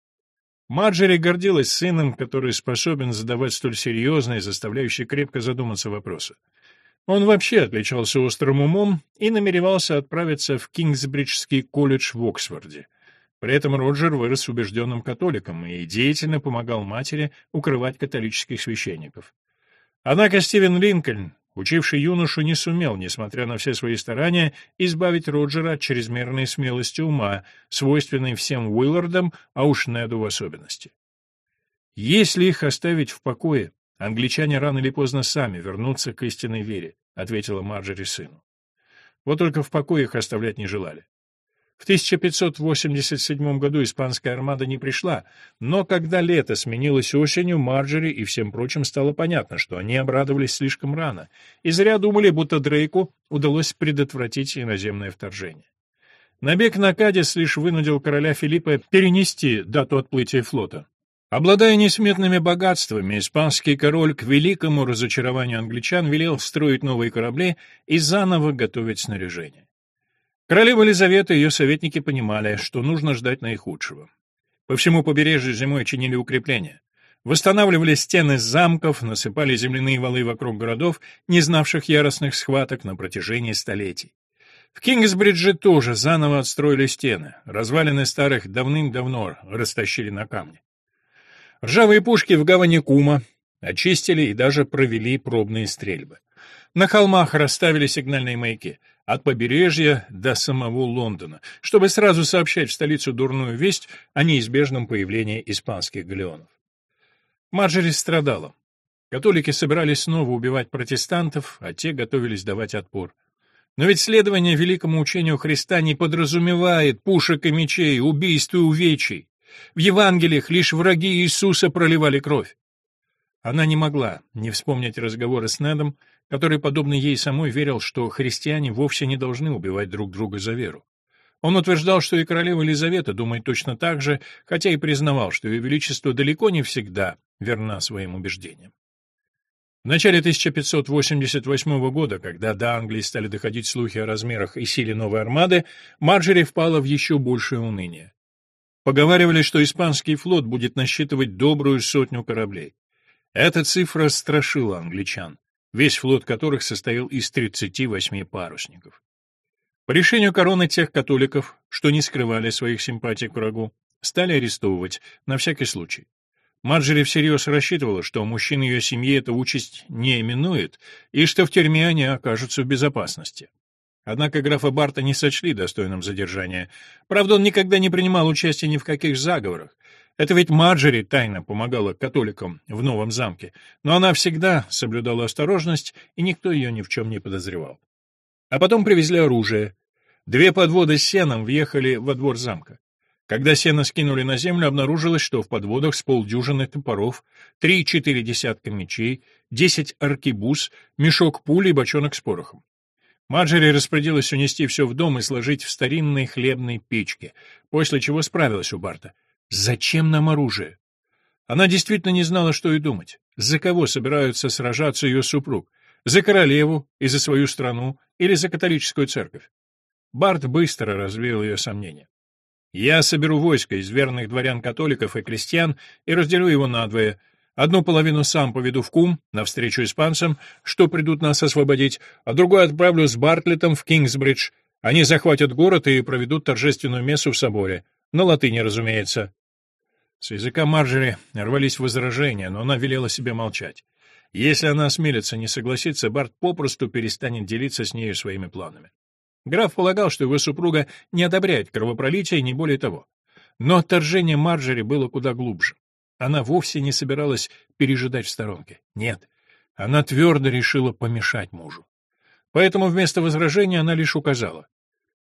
Марджери гордилась сыном, который способен задавать столь серьезные, заставляющие крепко задуматься вопросы. Он вообще отличался острым умом и намеревался отправиться в Кингсбриджский колледж в Оксфорде. При этом Роджер вырос убежденным католиком и деятельно помогал матери укрывать католических священников. Однако Стивен Линкольн Учивший юношу не сумел, несмотря на все свои старания, избавить Роджера от чрезмерной смелости ума, свойственной всем Уиллардам, а уж Неду в особенности. Если их оставить в покое, англичане рано или поздно сами вернутся к истинной вере, ответила Марджери сыну. Вот только в покое их оставлять не желали. В 1587 году испанская армада не пришла, но когда лето сменилось осенью, Марджери и всем прочим стало понятно, что они обрадовались слишком рано, и зря думали, будто Дрейку удалось предотвратить иноземное вторжение. Набег на Кадис лишь вынудил короля Филиппа перенести дату отплытия флота. Обладая несметными богатствами, испанский король к великому разочарованию англичан велел строить новые корабли и заново готовить снаряжение. Королева Елизавета и ее советники понимали, что нужно ждать наихудшего. По всему побережью зимой чинили укрепления. Восстанавливали стены замков, насыпали земляные валы вокруг городов, не знавших яростных схваток на протяжении столетий. В Кингсбридже тоже заново отстроили стены, развалины старых давным-давно растащили на камни. Ржавые пушки в гавани Кума очистили и даже провели пробные стрельбы. На холмах расставили сигнальные маяки от побережья до самого Лондона, чтобы сразу сообщать в столицу дурную весть о неизбежном появлении испанских галеонов. Марджери страдала. Католики собирались снова убивать протестантов, а те готовились давать отпор. Но ведь следование великому учению Христа не подразумевает пушек и мечей, убийств и увечий. В Евангелиях лишь враги Иисуса проливали кровь. Она не могла не вспомнить разговоры с Недом, который, подобно ей самой, верил, что христиане вовсе не должны убивать друг друга за веру. Он утверждал, что и королева Елизавета думает точно так же, хотя и признавал, что ее величество далеко не всегда верна своим убеждениям. В начале 1588 года, когда до Англии стали доходить слухи о размерах и силе новой армады, Марджери впала в еще большее уныние. Поговаривали, что испанский флот будет насчитывать добрую сотню кораблей. Эта цифра страшила англичан весь флот которых состоял из 38 парусников. По решению короны тех католиков, что не скрывали своих симпатий к врагу, стали арестовывать, на всякий случай. Марджери всерьез рассчитывала, что мужчин ее семьи эта участь не именует, и что в тюрьме они окажутся в безопасности. Однако графа Барта не сочли достойным задержания. Правда, он никогда не принимал участия ни в каких заговорах, это ведь Марджери тайно помогала католикам в новом замке, но она всегда соблюдала осторожность, и никто ее ни в чем не подозревал. А потом привезли оружие. Две подводы с сеном въехали во двор замка. Когда сено скинули на землю, обнаружилось, что в подводах с полдюжины топоров, три-четыре десятка мечей, десять аркибуз, мешок пули и бочонок с порохом. Марджери распорядилась унести все в дом и сложить в старинной хлебной печке, после чего справилась у Барта — Зачем нам оружие? Она действительно не знала, что и думать. За кого собираются сражаться ее супруг? За королеву и за свою страну или за католическую церковь? Барт быстро развеял ее сомнения. «Я соберу войско из верных дворян-католиков и крестьян и разделю его надвое. Одну половину сам поведу в Кум, навстречу испанцам, что придут нас освободить, а другую отправлю с Бартлетом в Кингсбридж. Они захватят город и проведут торжественную мессу в соборе. На латыни, разумеется. С языка Марджери рвались возражения, но она велела себе молчать. Если она осмелится не согласиться, Барт попросту перестанет делиться с нею своими планами. Граф полагал, что его супруга не одобряет кровопролития и не более того. Но отторжение Марджери было куда глубже. Она вовсе не собиралась пережидать в сторонке. Нет, она твердо решила помешать мужу. Поэтому вместо возражения она лишь указала.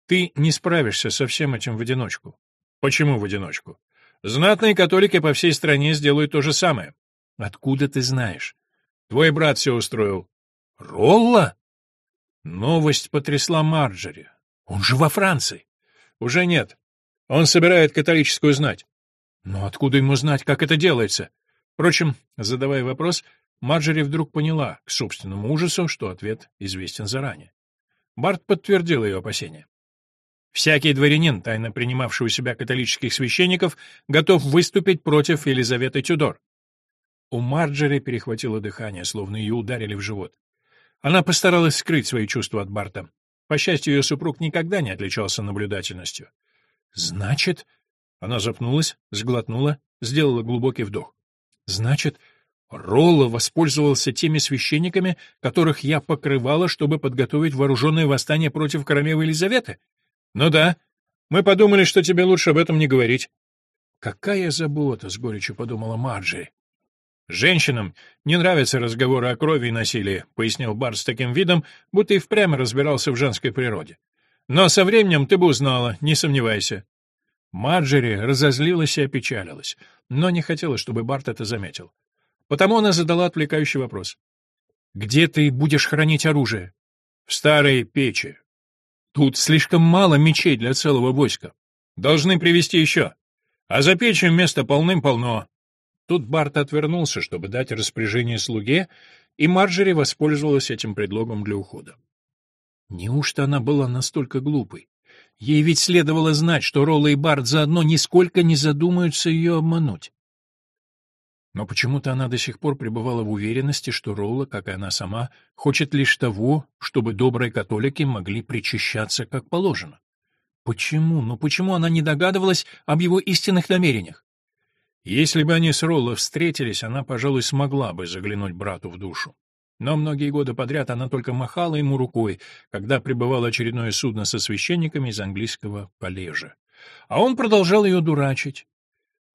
«Ты не справишься со всем этим в одиночку». «Почему в одиночку?» Знатные католики по всей стране сделают то же самое. Откуда ты знаешь? Твой брат все устроил. Ролла? Новость потрясла Марджери. Он же во Франции. Уже нет. Он собирает католическую знать. Но откуда ему знать, как это делается? Впрочем, задавая вопрос, Марджери вдруг поняла, к собственному ужасу, что ответ известен заранее. Барт подтвердил ее опасения. Всякий дворянин, тайно принимавший у себя католических священников, готов выступить против Елизаветы Тюдор. У Марджери перехватило дыхание, словно ее ударили в живот. Она постаралась скрыть свои чувства от Барта. По счастью, ее супруг никогда не отличался наблюдательностью. «Значит...» Она запнулась, сглотнула, сделала глубокий вдох. «Значит, Ролло воспользовался теми священниками, которых я покрывала, чтобы подготовить вооруженное восстание против королевы Елизаветы? Ну да. Мы подумали, что тебе лучше об этом не говорить. Какая забота, с горечью подумала Марджери. Женщинам не нравятся разговоры о крови и насилии, пояснил Бар с таким видом, будто и впрямь разбирался в женской природе. Но со временем ты бы узнала, не сомневайся. Марджери разозлилась и опечалилась, но не хотела, чтобы Барт это заметил. Потому она задала отвлекающий вопрос. «Где ты будешь хранить оружие?» «В старой печи». «Тут слишком мало мечей для целого войска. Должны привезти еще. А за печью места полным-полно». Тут Барт отвернулся, чтобы дать распоряжение слуге, и Марджери воспользовалась этим предлогом для ухода. Неужто она была настолько глупой? Ей ведь следовало знать, что Ролла и Барт заодно нисколько не задумаются ее обмануть. Но почему-то она до сих пор пребывала в уверенности, что Ролла, как и она сама, хочет лишь того, чтобы добрые католики могли причащаться как положено. Почему? Ну почему она не догадывалась об его истинных намерениях? Если бы они с Ролло встретились, она, пожалуй, смогла бы заглянуть брату в душу. Но многие годы подряд она только махала ему рукой, когда прибывало очередное судно со священниками из английского коллежа. А он продолжал ее дурачить.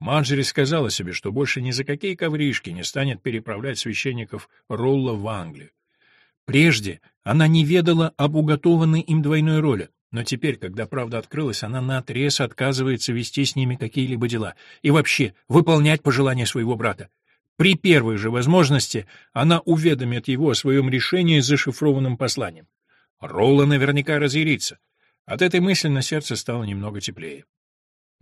Марджери сказала себе, что больше ни за какие ковришки не станет переправлять священников Ролла в Англию. Прежде она не ведала об уготованной им двойной роли, но теперь, когда правда открылась, она наотрез отказывается вести с ними какие-либо дела и вообще выполнять пожелания своего брата. При первой же возможности она уведомит его о своем решении с зашифрованным посланием. Ролла наверняка разъярится. От этой мысли на сердце стало немного теплее.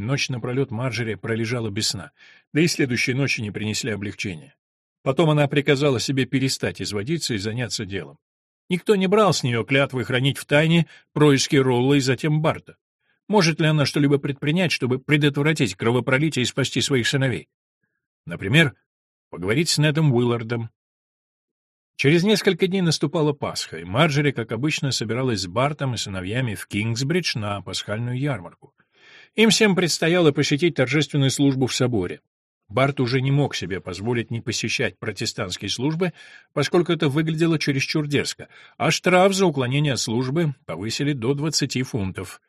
Ночь напролет Марджери пролежала без сна, да и следующие ночи не принесли облегчения. Потом она приказала себе перестать изводиться и заняться делом. Никто не брал с нее клятвы хранить в тайне происки Ролла и затем Барта. Может ли она что-либо предпринять, чтобы предотвратить кровопролитие и спасти своих сыновей? Например, поговорить с Недом Уиллардом. Через несколько дней наступала Пасха, и Марджери, как обычно, собиралась с Бартом и сыновьями в Кингсбридж на пасхальную ярмарку. Им всем предстояло посетить торжественную службу в соборе. Барт уже не мог себе позволить не посещать протестантские службы, поскольку это выглядело чересчур дерзко, а штраф за уклонение от службы повысили до 20 фунтов.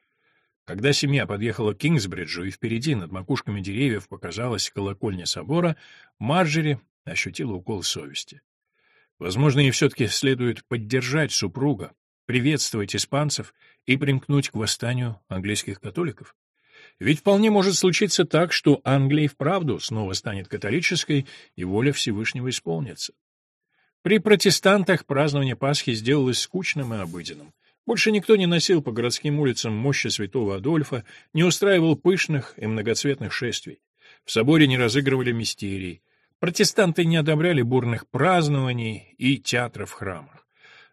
Когда семья подъехала к Кингсбриджу и впереди над макушками деревьев показалась колокольня собора, Марджери ощутила укол совести. Возможно, ей все-таки следует поддержать супруга, приветствовать испанцев и примкнуть к восстанию английских католиков. Ведь вполне может случиться так, что Англия и вправду снова станет католической, и воля Всевышнего исполнится. При протестантах празднование Пасхи сделалось скучным и обыденным. Больше никто не носил по городским улицам мощи святого Адольфа, не устраивал пышных и многоцветных шествий. В соборе не разыгрывали мистерий. Протестанты не одобряли бурных празднований и театров в храмах.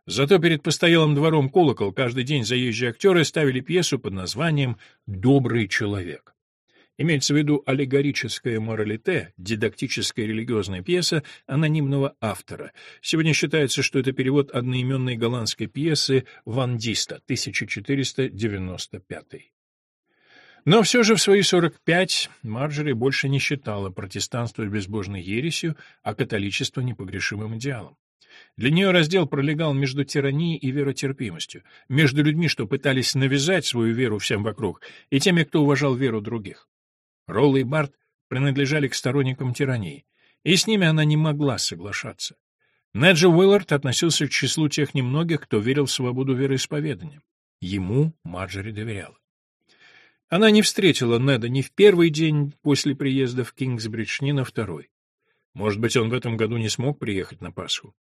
Зато перед постоялым двором «Колокол» каждый день заезжие актеры ставили пьесу под названием «Добрый человек». Имеется в виду аллегорическая моралите, дидактическая религиозная пьеса анонимного автора. Сегодня считается, что это перевод одноименной голландской пьесы «Вандиста» 1495. Но все же в свои 45 Марджери больше не считала протестанство безбожной ересью, а католичество непогрешимым идеалом. Для нее раздел пролегал между тиранией и веротерпимостью, между людьми, что пытались навязать свою веру всем вокруг, и теми, кто уважал веру других. Ролла и Барт принадлежали к сторонникам тирании, и с ними она не могла соглашаться. Неджи Уиллард относился к числу тех немногих, кто верил в свободу вероисповедания. Ему Марджери доверяла. Она не встретила Неда ни в первый день после приезда в Кингсбридж, ни на второй. Может быть, он в этом году не смог приехать на Пасху.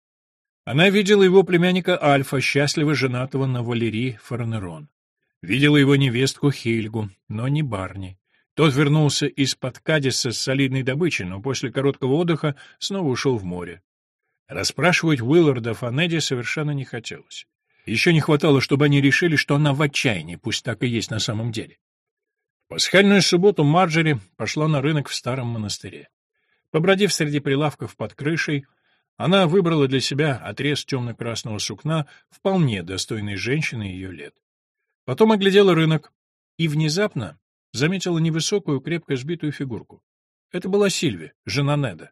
Она видела его племянника Альфа, счастливо женатого на Валерии Фарнерон. Видела его невестку Хильгу, но не Барни. Тот вернулся из-под Кадиса с солидной добычей, но после короткого отдыха снова ушел в море. Расспрашивать Уилларда Фанеди совершенно не хотелось. Еще не хватало, чтобы они решили, что она в отчаянии, пусть так и есть на самом деле. В пасхальную субботу Марджери пошла на рынок в старом монастыре. Побродив среди прилавков под крышей, она выбрала для себя отрез темно-красного сукна, вполне достойной женщины ее лет. Потом оглядела рынок и внезапно заметила невысокую, крепко сбитую фигурку. Это была Сильви, жена Неда.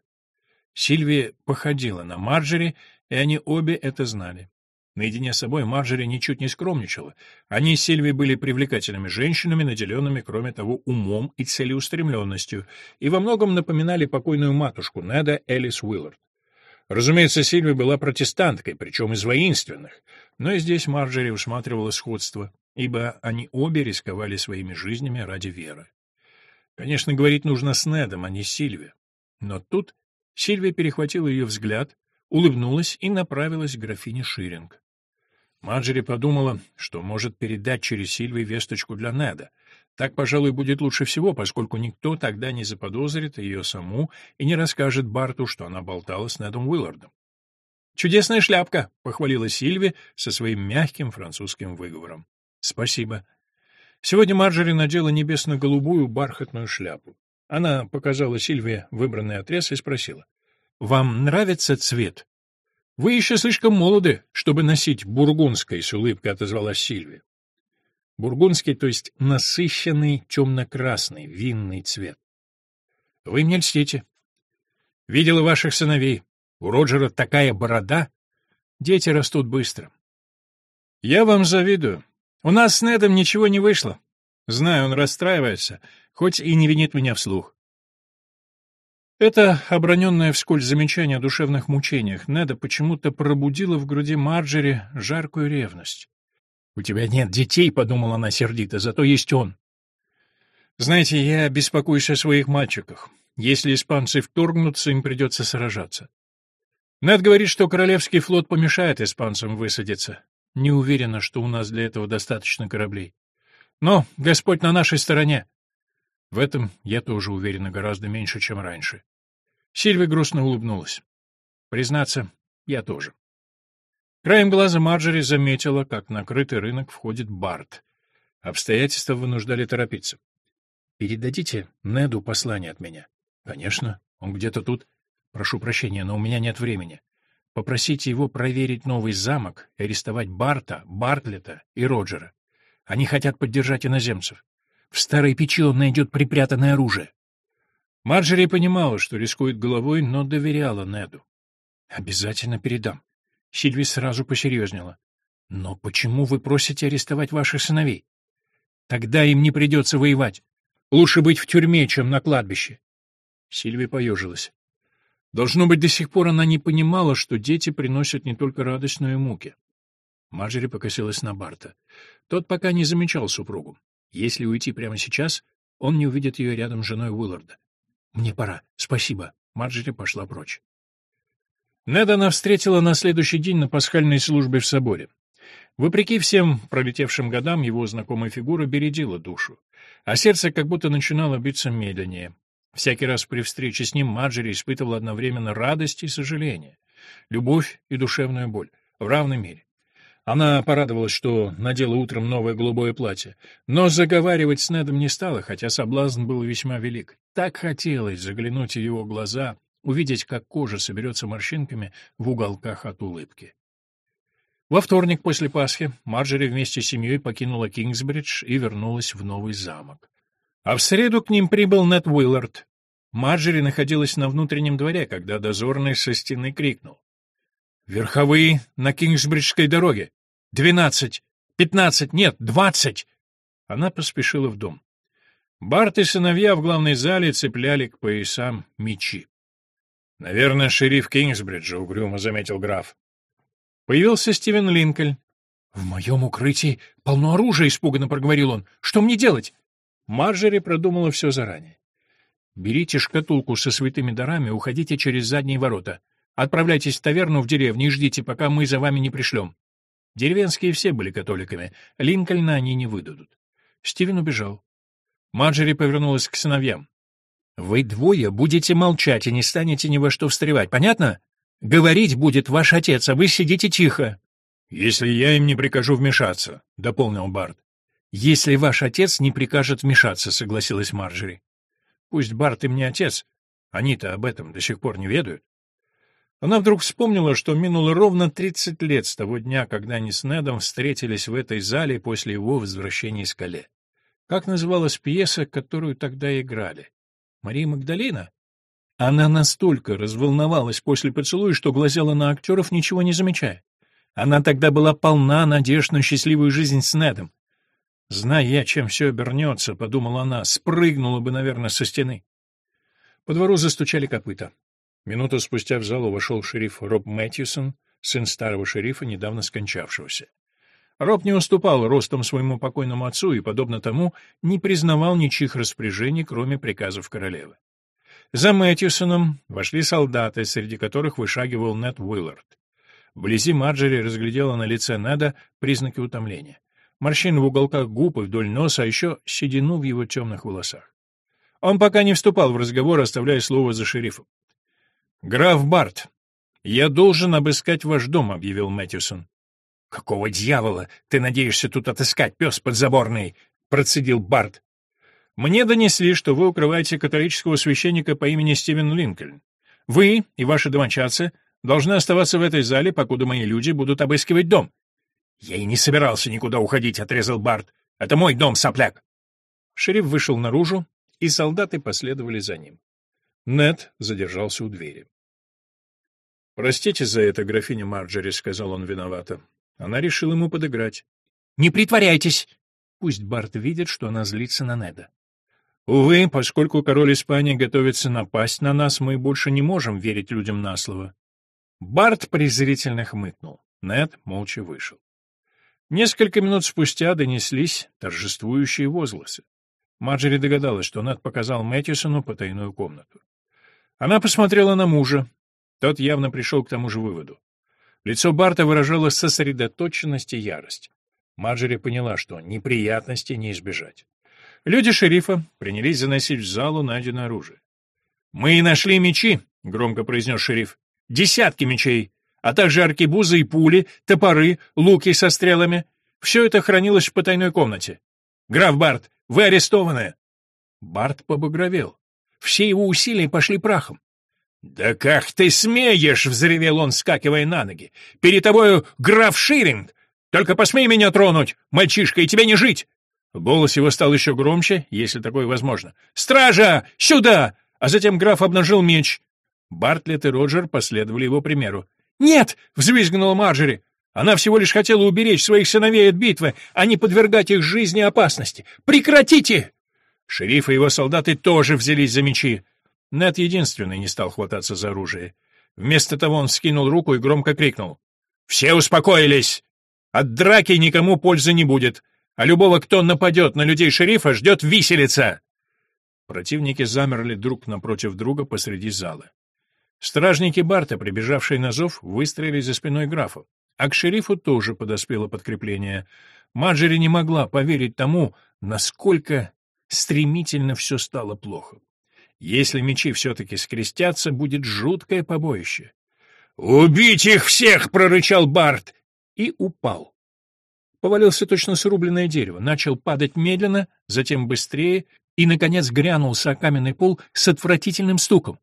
Сильвия походила на Марджери, и они обе это знали. Наедине с собой Марджери ничуть не скромничала. Они с Сильвией были привлекательными женщинами, наделенными, кроме того, умом и целеустремленностью, и во многом напоминали покойную матушку Неда Элис Уиллард. Разумеется, Сильвия была протестанткой, причем из воинственных, но и здесь Марджери усматривала сходство, ибо они обе рисковали своими жизнями ради веры. Конечно, говорить нужно с Недом, а не Сильве. Но тут Сильвия перехватила ее взгляд, улыбнулась и направилась к графине Ширинг. Марджери подумала, что может передать через Сильви весточку для Неда. Так, пожалуй, будет лучше всего, поскольку никто тогда не заподозрит ее саму и не расскажет Барту, что она болтала с Недом Уиллардом. «Чудесная шляпка!» — похвалила Сильви со своим мягким французским выговором. «Спасибо». Сегодня Марджери надела небесно-голубую бархатную шляпу. Она показала Сильве выбранный отрез и спросила. «Вам нравится цвет?» «Вы еще слишком молоды, чтобы носить бургундской», — с улыбкой отозвалась Сильвия. Бургундский, то есть насыщенный темно-красный винный цвет. «Вы мне льстите. Видела ваших сыновей. У Роджера такая борода. Дети растут быстро. Я вам завидую. У нас с Недом ничего не вышло. Знаю, он расстраивается, хоть и не винит меня вслух. Это оброненное вскользь замечание о душевных мучениях Неда почему-то пробудило в груди Марджери жаркую ревность. «У тебя нет детей», — подумала она сердито, — «зато есть он». «Знаете, я беспокоюсь о своих мальчиках. Если испанцы вторгнутся, им придется сражаться. Нед говорит, что Королевский флот помешает испанцам высадиться. Не уверена, что у нас для этого достаточно кораблей. Но Господь на нашей стороне. В этом я тоже уверена гораздо меньше, чем раньше. Сильвия грустно улыбнулась. Признаться, я тоже. Краем глаза Марджери заметила, как на крытый рынок входит Барт. Обстоятельства вынуждали торопиться. «Передадите Неду послание от меня?» «Конечно. Он где-то тут. Прошу прощения, но у меня нет времени. Попросите его проверить новый замок и арестовать Барта, Бартлета и Роджера. Они хотят поддержать иноземцев. В старой печи он найдет припрятанное оружие. Марджери понимала, что рискует головой, но доверяла Неду. «Обязательно передам». Сильви сразу посерьезнела. «Но почему вы просите арестовать ваших сыновей? Тогда им не придется воевать. Лучше быть в тюрьме, чем на кладбище». Сильви поежилась. Должно быть, до сих пор она не понимала, что дети приносят не только радость, но и муки. Марджери покосилась на Барта. Тот пока не замечал супругу. Если уйти прямо сейчас, он не увидит ее рядом с женой Уилларда. «Мне пора. Спасибо». Марджери пошла прочь. Неда она встретила на следующий день на пасхальной службе в соборе. Вопреки всем пролетевшим годам, его знакомая фигура бередила душу, а сердце как будто начинало биться медленнее. Всякий раз при встрече с ним Марджери испытывала одновременно радость и сожаление, любовь и душевную боль в равной мере. Она порадовалась, что надела утром новое голубое платье, но заговаривать с Недом не стала, хотя соблазн был весьма велик. Так хотелось заглянуть в его глаза, увидеть, как кожа соберется морщинками в уголках от улыбки. Во вторник после Пасхи Марджери вместе с семьей покинула Кингсбридж и вернулась в новый замок. А в среду к ним прибыл Нед Уиллард. Марджери находилась на внутреннем дворе, когда дозорный со стены крикнул. Верховые на Кингсбриджской дороге. Двенадцать, пятнадцать, нет, двадцать. Она поспешила в дом. Барт и сыновья в главной зале цепляли к поясам мечи. «Наверное, шериф Кингсбриджа», — угрюмо заметил граф. Появился Стивен Линкольн. «В моем укрытии полно оружия», — испуганно проговорил он. «Что мне делать?» Марджери продумала все заранее. «Берите шкатулку со святыми дарами, уходите через задние ворота. Отправляйтесь в таверну в деревне и ждите, пока мы за вами не пришлем. Деревенские все были католиками, Линкольна они не выдадут. Стивен убежал. Марджери повернулась к сыновьям. «Вы двое будете молчать и не станете ни во что встревать, понятно? Говорить будет ваш отец, а вы сидите тихо». «Если я им не прикажу вмешаться», — дополнил Барт. «Если ваш отец не прикажет вмешаться», — согласилась Марджери. «Пусть Барт им не отец, они-то об этом до сих пор не ведают. Она вдруг вспомнила, что минуло ровно 30 лет с того дня, когда они с Недом встретились в этой зале после его возвращения из Кале. Как называлась пьеса, которую тогда играли? Мария Магдалина? Она настолько разволновалась после поцелуя, что глазела на актеров, ничего не замечая. Она тогда была полна надежд на счастливую жизнь с Недом. «Зная я, чем все обернется», — подумала она, — спрыгнула бы, наверное, со стены. По двору застучали копыта. Минуту спустя в залу вошел шериф Роб Мэтьюсон, сын старого шерифа, недавно скончавшегося. Роб не уступал ростом своему покойному отцу и, подобно тому, не признавал ничьих распоряжений, кроме приказов королевы. За Мэтьюсоном вошли солдаты, среди которых вышагивал Нед Уиллард. Вблизи Марджери разглядела на лице Неда признаки утомления. Морщины в уголках губ и вдоль носа, а еще седину в его темных волосах. Он пока не вступал в разговор, оставляя слово за шерифом. «Граф Барт, я должен обыскать ваш дом», — объявил Мэтьюсон. «Какого дьявола ты надеешься тут отыскать, пес подзаборный?» — процедил Барт. «Мне донесли, что вы укрываете католического священника по имени Стивен Линкольн. Вы и ваши домочадцы должны оставаться в этой зале, покуда мои люди будут обыскивать дом». «Я и не собирался никуда уходить», — отрезал Барт. «Это мой дом, сопляк». Шериф вышел наружу, и солдаты последовали за ним. Нед задержался у двери. «Простите за это, графиня Марджери», — сказал он виновато. Она решила ему подыграть. «Не притворяйтесь!» Пусть Барт видит, что она злится на Неда. «Увы, поскольку король Испании готовится напасть на нас, мы больше не можем верить людям на слово». Барт презрительно хмыкнул. Нед молча вышел. Несколько минут спустя донеслись торжествующие возгласы. Марджери догадалась, что Нед показал Мэттисону потайную комнату. Она посмотрела на мужа. Тот явно пришел к тому же выводу. Лицо Барта выражало сосредоточенность и ярость. Марджери поняла, что неприятностей не избежать. Люди шерифа принялись заносить в залу найденное оружие. «Мы и нашли мечи», — громко произнес шериф. «Десятки мечей, а также аркебузы и пули, топоры, луки со стрелами. Все это хранилось в потайной комнате. Граф Барт, вы арестованы!» Барт побагровел. Все его усилия пошли прахом. «Да как ты смеешь!» — взревел он, скакивая на ноги. «Перед тобою граф Ширинг! Только посмей меня тронуть, мальчишка, и тебе не жить!» Голос его стал еще громче, если такое возможно. «Стража! Сюда!» А затем граф обнажил меч. Бартлетт и Роджер последовали его примеру. «Нет!» — взвизгнула Марджери. Она всего лишь хотела уберечь своих сыновей от битвы, а не подвергать их жизни опасности. «Прекратите!» Шериф и его солдаты тоже взялись за мечи. Нед единственный не стал хвататься за оружие. Вместо того он скинул руку и громко крикнул. «Все успокоились! От драки никому пользы не будет, а любого, кто нападет на людей шерифа, ждет виселица!» Противники замерли друг напротив друга посреди зала. Стражники Барта, прибежавшие на зов, выстроили за спиной графа, а к шерифу тоже подоспело подкрепление. Маджери не могла поверить тому, насколько стремительно все стало плохо. Если мечи все-таки скрестятся, будет жуткое побоище. «Убить их всех!» — прорычал Барт. И упал. Повалился точно срубленное дерево, начал падать медленно, затем быстрее и, наконец, грянулся о каменный пол с отвратительным стуком.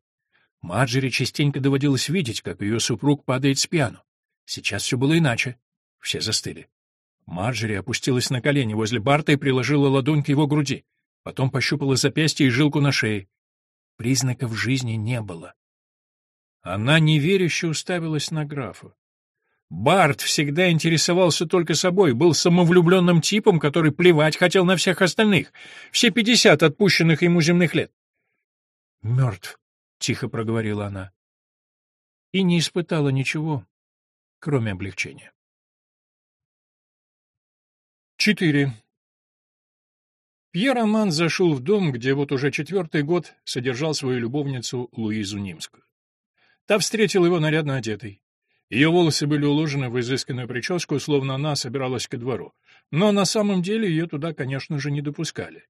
Марджери частенько доводилось видеть, как ее супруг падает с пьяну. Сейчас все было иначе. Все застыли. Марджери опустилась на колени возле Барта и приложила ладонь к его груди. Потом пощупала запястье и жилку на шее. Признаков жизни не было. Она неверяще уставилась на графа. Барт всегда интересовался только собой, был самовлюбленным типом, который плевать хотел на всех остальных, все пятьдесят отпущенных ему земных лет. «Мертв», — тихо проговорила она, и не испытала ничего, кроме облегчения. Четыре. Пьер Роман зашел в дом, где вот уже четвертый год содержал свою любовницу Луизу Нимскую. Та встретила его нарядно одетой. Ее волосы были уложены в изысканную прическу, словно она собиралась ко двору. Но на самом деле ее туда, конечно же, не допускали.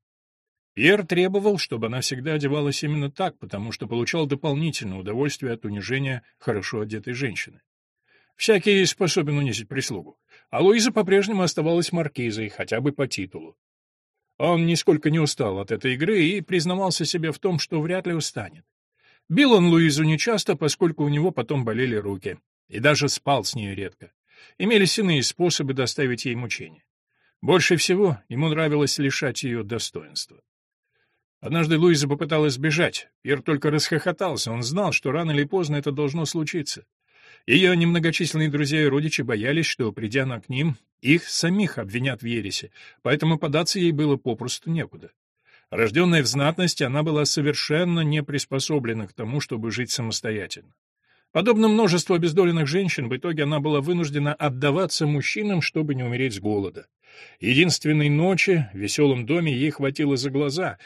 Пьер требовал, чтобы она всегда одевалась именно так, потому что получал дополнительное удовольствие от унижения хорошо одетой женщины. Всякий способен унизить прислугу. А Луиза по-прежнему оставалась маркизой, хотя бы по титулу. Он нисколько не устал от этой игры и признавался себе в том, что вряд ли устанет. Бил он Луизу нечасто, поскольку у него потом болели руки, и даже спал с ней редко. Имелись иные способы доставить ей мучения. Больше всего ему нравилось лишать ее достоинства. Однажды Луиза попыталась сбежать. Пьер только расхохотался. Он знал, что рано или поздно это должно случиться. Ее немногочисленные друзья и родичи боялись, что, придя она к ним, их самих обвинят в ересе, поэтому податься ей было попросту некуда. Рожденная в знатности, она была совершенно не приспособлена к тому, чтобы жить самостоятельно. Подобно множеству обездоленных женщин, в итоге она была вынуждена отдаваться мужчинам, чтобы не умереть с голода. Единственной ночи в веселом доме ей хватило за глаза,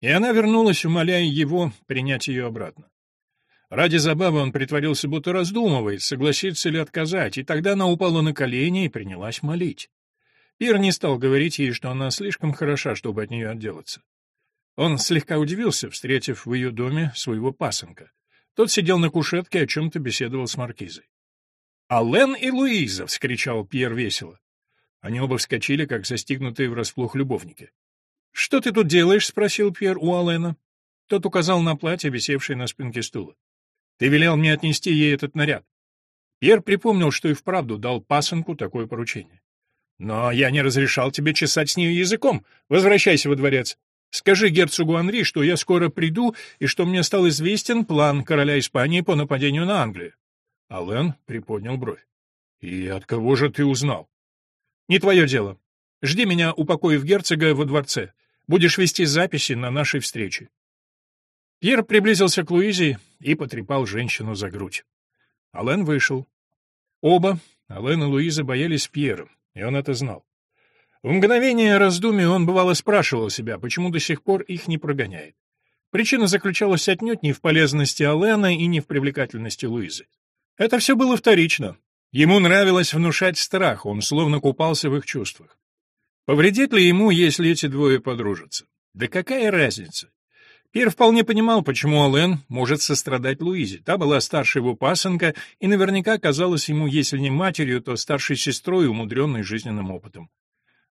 и она вернулась, умоляя его принять ее обратно. Ради забавы он притворился, будто раздумывает, согласиться ли отказать, и тогда она упала на колени и принялась молить. Пир не стал говорить ей, что она слишком хороша, чтобы от нее отделаться. Он слегка удивился, встретив в ее доме своего пасынка. Тот сидел на кушетке и о чем-то беседовал с маркизой. «Аллен и Луиза!» — вскричал Пьер весело. Они оба вскочили, как застигнутые врасплох любовники. «Что ты тут делаешь?» — спросил Пьер у Алена. Тот указал на платье, висевшее на спинке стула. «Ты велел мне отнести ей этот наряд». Пьер припомнил, что и вправду дал пасынку такое поручение. «Но я не разрешал тебе чесать с нее языком. Возвращайся во дворец. Скажи герцогу Анри, что я скоро приду и что мне стал известен план короля Испании по нападению на Англию». Ален приподнял бровь. «И от кого же ты узнал?» «Не твое дело. Жди меня у покоев герцога во дворце. Будешь вести записи на нашей встрече». Пьер приблизился к Луизе и потрепал женщину за грудь. Ален вышел. Оба, Ален и Луиза, боялись Пьера, и он это знал. В мгновение раздумий он бывало спрашивал себя, почему до сих пор их не прогоняет. Причина заключалась отнюдь не в полезности Алена и не в привлекательности Луизы. Это все было вторично. Ему нравилось внушать страх, он словно купался в их чувствах. Повредит ли ему, если эти двое подружатся? Да какая разница? Пьер вполне понимал, почему Ален может сострадать Луизе. Та была старше его пасынка и наверняка казалась ему, если не матерью, то старшей сестрой, умудренной жизненным опытом.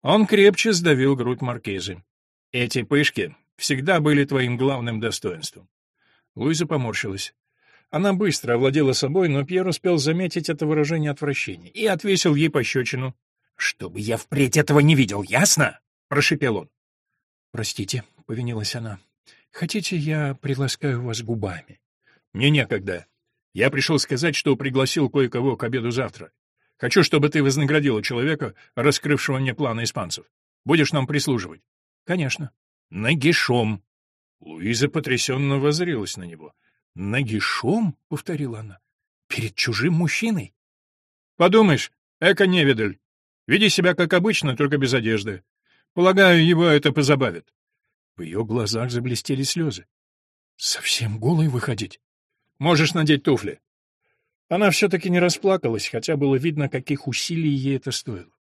Он крепче сдавил грудь маркизы. «Эти пышки всегда были твоим главным достоинством». Луиза поморщилась. Она быстро овладела собой, но Пьер успел заметить это выражение отвращения и отвесил ей пощечину. «Чтобы я впредь этого не видел, ясно?» — прошипел он. «Простите», — повинилась она. «Хотите, я приласкаю вас губами?» «Мне некогда. Я пришел сказать, что пригласил кое-кого к обеду завтра. Хочу, чтобы ты вознаградила человека, раскрывшего мне планы испанцев. Будешь нам прислуживать?» «Конечно». «Нагишом». Луиза потрясенно воззрелась на него. «Нагишом?» — повторила она. «Перед чужим мужчиной?» «Подумаешь, эко-невидаль. Веди себя как обычно, только без одежды. Полагаю, его это позабавит. В ее глазах заблестели слезы. Совсем голой выходить? Можешь надеть туфли. Она все-таки не расплакалась, хотя было видно, каких усилий ей это стоило.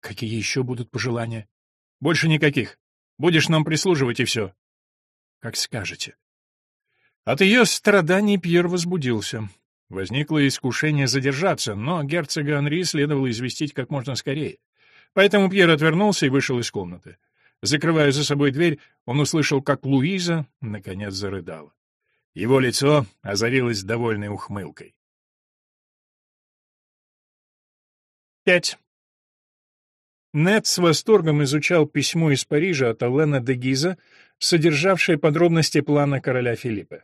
Какие еще будут пожелания? Больше никаких. Будешь нам прислуживать и все. Как скажете. От ее страданий Пьер возбудился. Возникло искушение задержаться, но герцога Анри следовало известить как можно скорее. Поэтому Пьер отвернулся и вышел из комнаты. Закрывая за собой дверь, он услышал, как Луиза, наконец, зарыдала. Его лицо озарилось довольной ухмылкой. Пять. Нед с восторгом изучал письмо из Парижа от Алена де Гиза, содержавшее подробности плана короля Филиппа.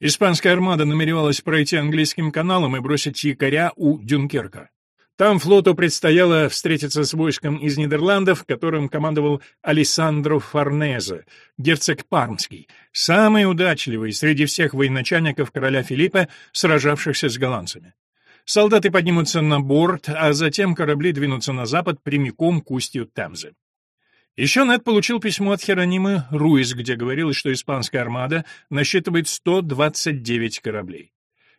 Испанская армада намеревалась пройти английским каналом и бросить якоря у Дюнкерка. Там флоту предстояло встретиться с войском из Нидерландов, которым командовал Алессандро Форнезе, герцог Пармский, самый удачливый среди всех военачальников короля Филиппа, сражавшихся с голландцами. Солдаты поднимутся на борт, а затем корабли двинутся на запад прямиком к устью Темзы. Еще Нед получил письмо от Херонимы Руис, где говорилось, что испанская армада насчитывает 129 кораблей.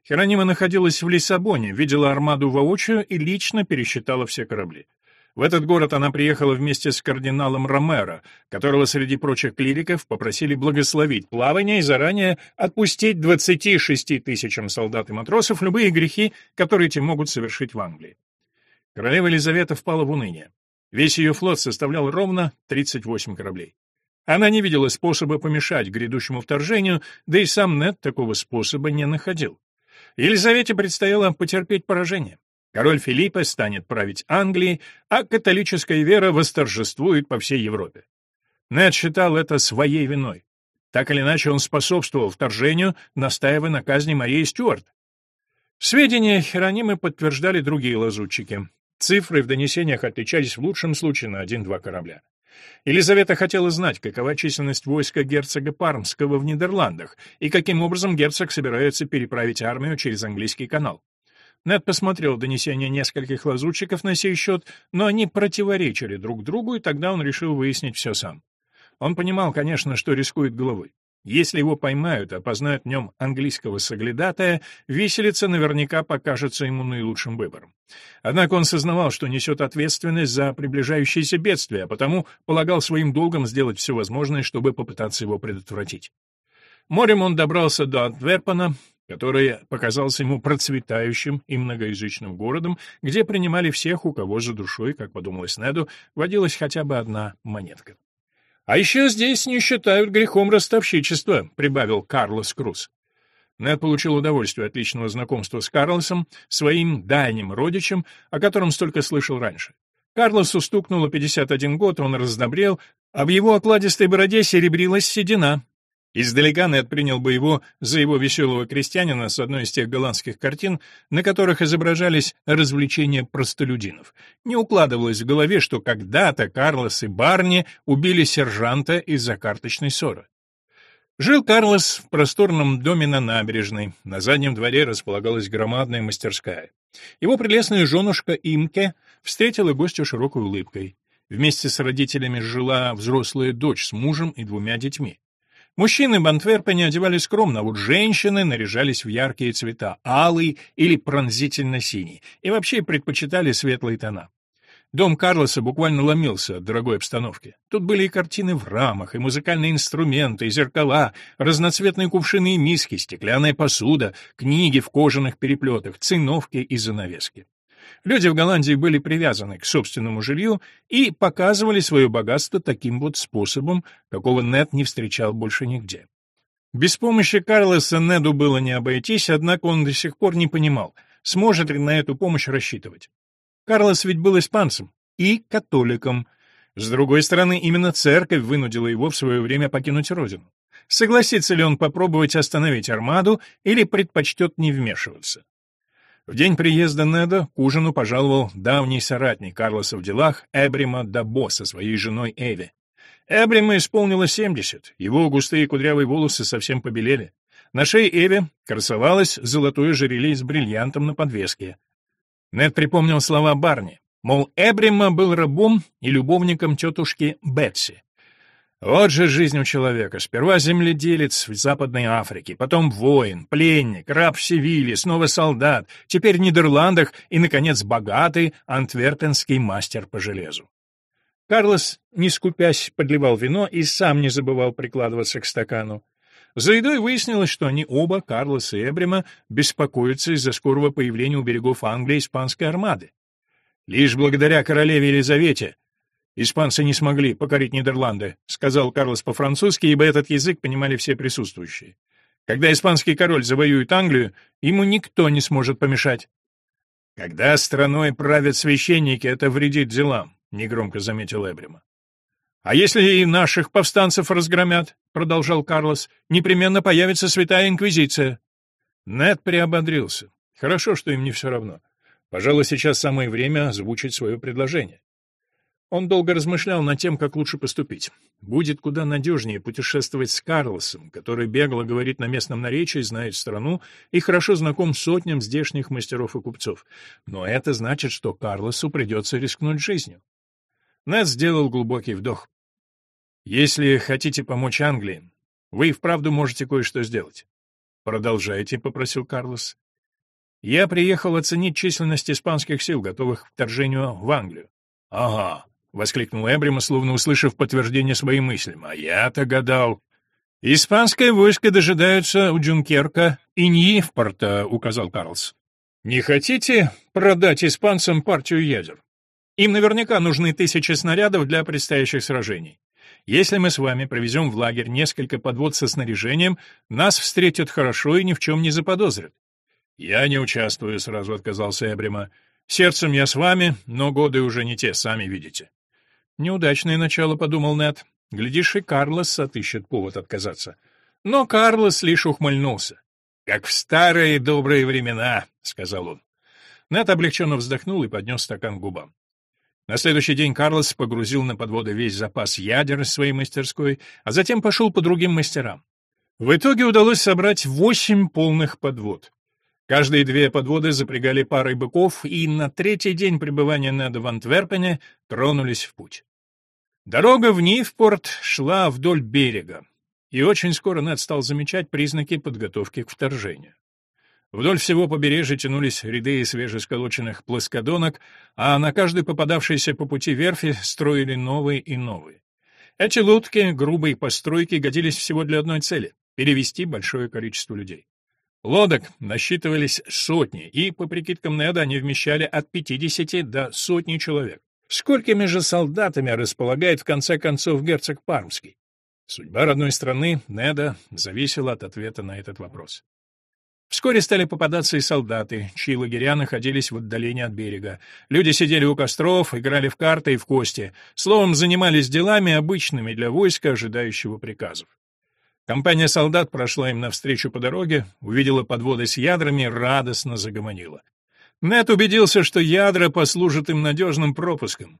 Херонима находилась в Лиссабоне, видела армаду воочию и лично пересчитала все корабли. В этот город она приехала вместе с кардиналом Ромеро, которого среди прочих клириков попросили благословить плавание и заранее отпустить 26 тысячам солдат и матросов любые грехи, которые те могут совершить в Англии. Королева Елизавета впала в уныние. Весь ее флот составлял ровно 38 кораблей. Она не видела способа помешать грядущему вторжению, да и сам Нед такого способа не находил. Елизавете предстояло потерпеть поражение. Король Филиппа станет править Англией, а католическая вера восторжествует по всей Европе. Нед считал это своей виной. Так или иначе, он способствовал вторжению, настаивая на казни Марии Стюарт. Сведения Херонимы подтверждали другие лазутчики. Цифры в донесениях отличались в лучшем случае на один-два корабля. Елизавета хотела знать, какова численность войска герцога Пармского в Нидерландах и каким образом герцог собирается переправить армию через английский канал. Нед посмотрел донесения нескольких лазутчиков на сей счет, но они противоречили друг другу, и тогда он решил выяснить все сам. Он понимал, конечно, что рискует головой. Если его поймают, опознают в нем английского соглядатая, виселица наверняка покажется ему наилучшим выбором. Однако он сознавал, что несет ответственность за приближающееся бедствие, а потому полагал своим долгом сделать все возможное, чтобы попытаться его предотвратить. Морем он добрался до Антверпена, который показался ему процветающим и многоязычным городом, где принимали всех, у кого за душой, как подумалось Неду, водилась хотя бы одна монетка. «А еще здесь не считают грехом ростовщичества», — прибавил Карлос Круз. Нед получил удовольствие от личного знакомства с Карлосом, своим дальним родичем, о котором столько слышал раньше. Карлосу стукнуло 51 год, он раздобрел, а в его окладистой бороде серебрилась седина. Издалека Нед принял бы его за его веселого крестьянина с одной из тех голландских картин, на которых изображались развлечения простолюдинов. Не укладывалось в голове, что когда-то Карлос и Барни убили сержанта из-за карточной ссоры. Жил Карлос в просторном доме на набережной. На заднем дворе располагалась громадная мастерская. Его прелестная женушка Имке встретила гостя широкой улыбкой. Вместе с родителями жила взрослая дочь с мужем и двумя детьми. Мужчины в Антверпене одевались скромно, а вот женщины наряжались в яркие цвета, алый или пронзительно-синий, и вообще предпочитали светлые тона. Дом Карлоса буквально ломился от дорогой обстановки. Тут были и картины в рамах, и музыкальные инструменты, и зеркала, разноцветные кувшины и миски, стеклянная посуда, книги в кожаных переплетах, циновки и занавески. Люди в Голландии были привязаны к собственному жилью и показывали свое богатство таким вот способом, какого Нед не встречал больше нигде. Без помощи Карлоса Неду было не обойтись, однако он до сих пор не понимал, сможет ли на эту помощь рассчитывать. Карлос ведь был испанцем и католиком. С другой стороны, именно церковь вынудила его в свое время покинуть родину. Согласится ли он попробовать остановить армаду или предпочтет не вмешиваться? В день приезда Неда к ужину пожаловал давний соратник Карлоса в делах Эбрима Дабо со своей женой Эви. Эбрима исполнилось 70, его густые кудрявые волосы совсем побелели. На шее Эви красовалось золотое жерелье с бриллиантом на подвеске. Нед припомнил слова Барни, мол, Эбрима был рабом и любовником тетушки Бетси. Вот же жизнь у человека. Сперва земледелец в Западной Африке, потом воин, пленник, раб в Севиле, снова солдат, теперь в Нидерландах и, наконец, богатый антверпенский мастер по железу. Карлос, не скупясь, подливал вино и сам не забывал прикладываться к стакану. За едой выяснилось, что они оба, Карлос и Эбрима, беспокоятся из-за скорого появления у берегов Англии испанской армады. Лишь благодаря королеве Елизавете «Испанцы не смогли покорить Нидерланды», — сказал Карлос по-французски, ибо этот язык понимали все присутствующие. «Когда испанский король завоюет Англию, ему никто не сможет помешать». «Когда страной правят священники, это вредит делам», — негромко заметил Эбрима. «А если и наших повстанцев разгромят?» — продолжал Карлос. «Непременно появится святая инквизиция». Нед приободрился. Хорошо, что им не все равно. Пожалуй, сейчас самое время озвучить свое предложение. Он долго размышлял над тем, как лучше поступить. Будет куда надежнее путешествовать с Карлосом, который бегло говорит на местном наречии, знает страну и хорошо знаком сотням здешних мастеров и купцов. Но это значит, что Карлосу придется рискнуть жизнью. Нед сделал глубокий вдох. «Если хотите помочь Англии, вы и вправду можете кое-что сделать». «Продолжайте», — попросил Карлос. «Я приехал оценить численность испанских сил, готовых к вторжению в Англию». «Ага», — воскликнул Эбрима, словно услышав подтверждение своим мыслям. «А я-то гадал...» «Испанское войско дожидаются у Джункерка и Ньифпорта», — указал Карлс. «Не хотите продать испанцам партию ядер? Им наверняка нужны тысячи снарядов для предстоящих сражений. Если мы с вами провезем в лагерь несколько подвод со снаряжением, нас встретят хорошо и ни в чем не заподозрят». «Я не участвую», — сразу отказался Эбрима. «Сердцем я с вами, но годы уже не те, сами видите». «Неудачное начало», — подумал Нед. Глядишь, и Карлос отыщет повод отказаться. Но Карлос лишь ухмыльнулся. «Как в старые добрые времена», — сказал он. Нед облегченно вздохнул и поднес стакан к губам. На следующий день Карлос погрузил на подводы весь запас ядер из своей мастерской, а затем пошел по другим мастерам. В итоге удалось собрать восемь полных подвод. Каждые две подводы запрягали парой быков, и на третий день пребывания Неда в Антверпене тронулись в путь. Дорога в Нивпорт шла вдоль берега, и очень скоро Нед стал замечать признаки подготовки к вторжению. Вдоль всего побережья тянулись ряды свежесколоченных плоскодонок, а на каждой попадавшейся по пути верфи строили новые и новые. Эти лодки, грубые постройки, годились всего для одной цели — перевести большое количество людей. Лодок насчитывались сотни, и, по прикидкам Неда, они вмещали от 50 до сотни человек. Сколькими же солдатами располагает в конце концов герцог Пармский? Судьба родной страны Неда зависела от ответа на этот вопрос. Вскоре стали попадаться и солдаты, чьи лагеря находились в отдалении от берега. Люди сидели у костров, играли в карты и в кости, словом, занимались делами, обычными для войска, ожидающего приказов. Компания солдат прошла им навстречу по дороге, увидела подводы с ядрами, радостно загомонила. Нет убедился, что ядра послужат им надежным пропуском.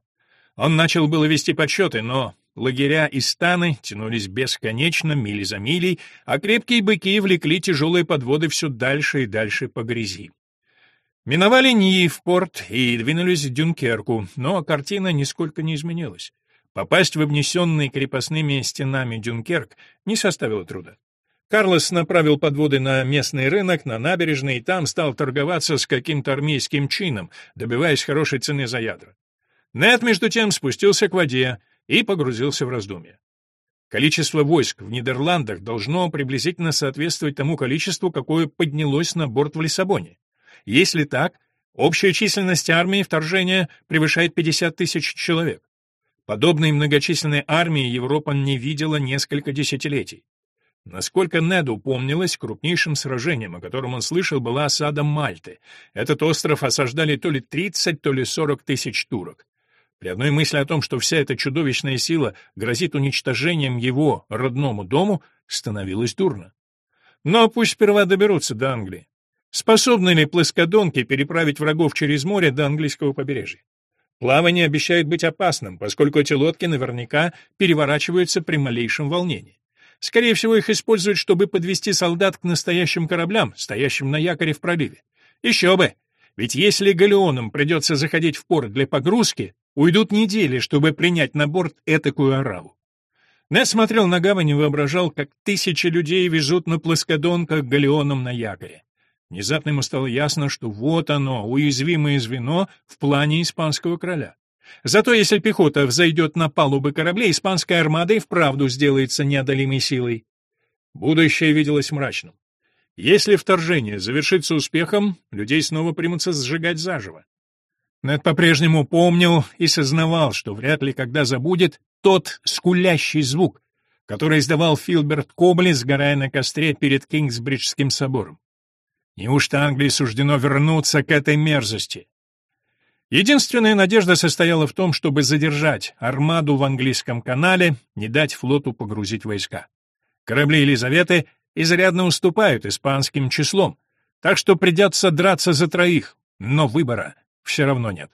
Он начал было вести подсчеты, но лагеря и станы тянулись бесконечно, мили за милей, а крепкие быки влекли тяжелые подводы все дальше и дальше по грязи. Миновали Ньи-в-порт и двинулись в Дюнкерку, но картина нисколько не изменилась. Попасть в обнесенный крепостными стенами Дюнкерк не составило труда. Карлос направил подводы на местный рынок, на набережной, и там стал торговаться с каким-то армейским чином, добиваясь хорошей цены за ядра. Нет, между тем, спустился к воде и погрузился в раздумья. Количество войск в Нидерландах должно приблизительно соответствовать тому количеству, какое поднялось на борт в Лиссабоне. Если так, общая численность армии вторжения превышает 50 тысяч человек. Подобной многочисленной армии Европа не видела несколько десятилетий. Насколько Неду помнилось, крупнейшим сражением, о котором он слышал, была осада Мальты. Этот остров осаждали то ли 30, то ли 40 тысяч турок. При одной мысли о том, что вся эта чудовищная сила грозит уничтожением его родному дому, становилось дурно. Но пусть сперва доберутся до Англии. Способны ли плоскодонки переправить врагов через море до английского побережья? Плавание обещает быть опасным, поскольку эти лодки наверняка переворачиваются при малейшем волнении. Скорее всего, их используют, чтобы подвести солдат к настоящим кораблям, стоящим на якоре в проливе. Еще бы! Ведь если галеонам придется заходить в порт для погрузки, уйдут недели, чтобы принять на борт этакую ораву. Нед смотрел на гавань и воображал, как тысячи людей везут на плоскодонках галеоном на якоре. Внезапно ему стало ясно, что вот оно, уязвимое звено в плане испанского короля. Зато если пехота взойдет на палубы кораблей, испанская армада и вправду сделается неодолимой силой. Будущее виделось мрачным. Если вторжение завершится успехом, людей снова примутся сжигать заживо. Нед по-прежнему помнил и сознавал, что вряд ли когда забудет тот скулящий звук, который издавал Филберт Кобли, сгорая на костре перед Кингсбриджским собором. Неужто Англии суждено вернуться к этой мерзости? Единственная надежда состояла в том, чтобы задержать армаду в английском канале, не дать флоту погрузить войска. Корабли Елизаветы изрядно уступают испанским числом, так что придется драться за троих, но выбора все равно нет.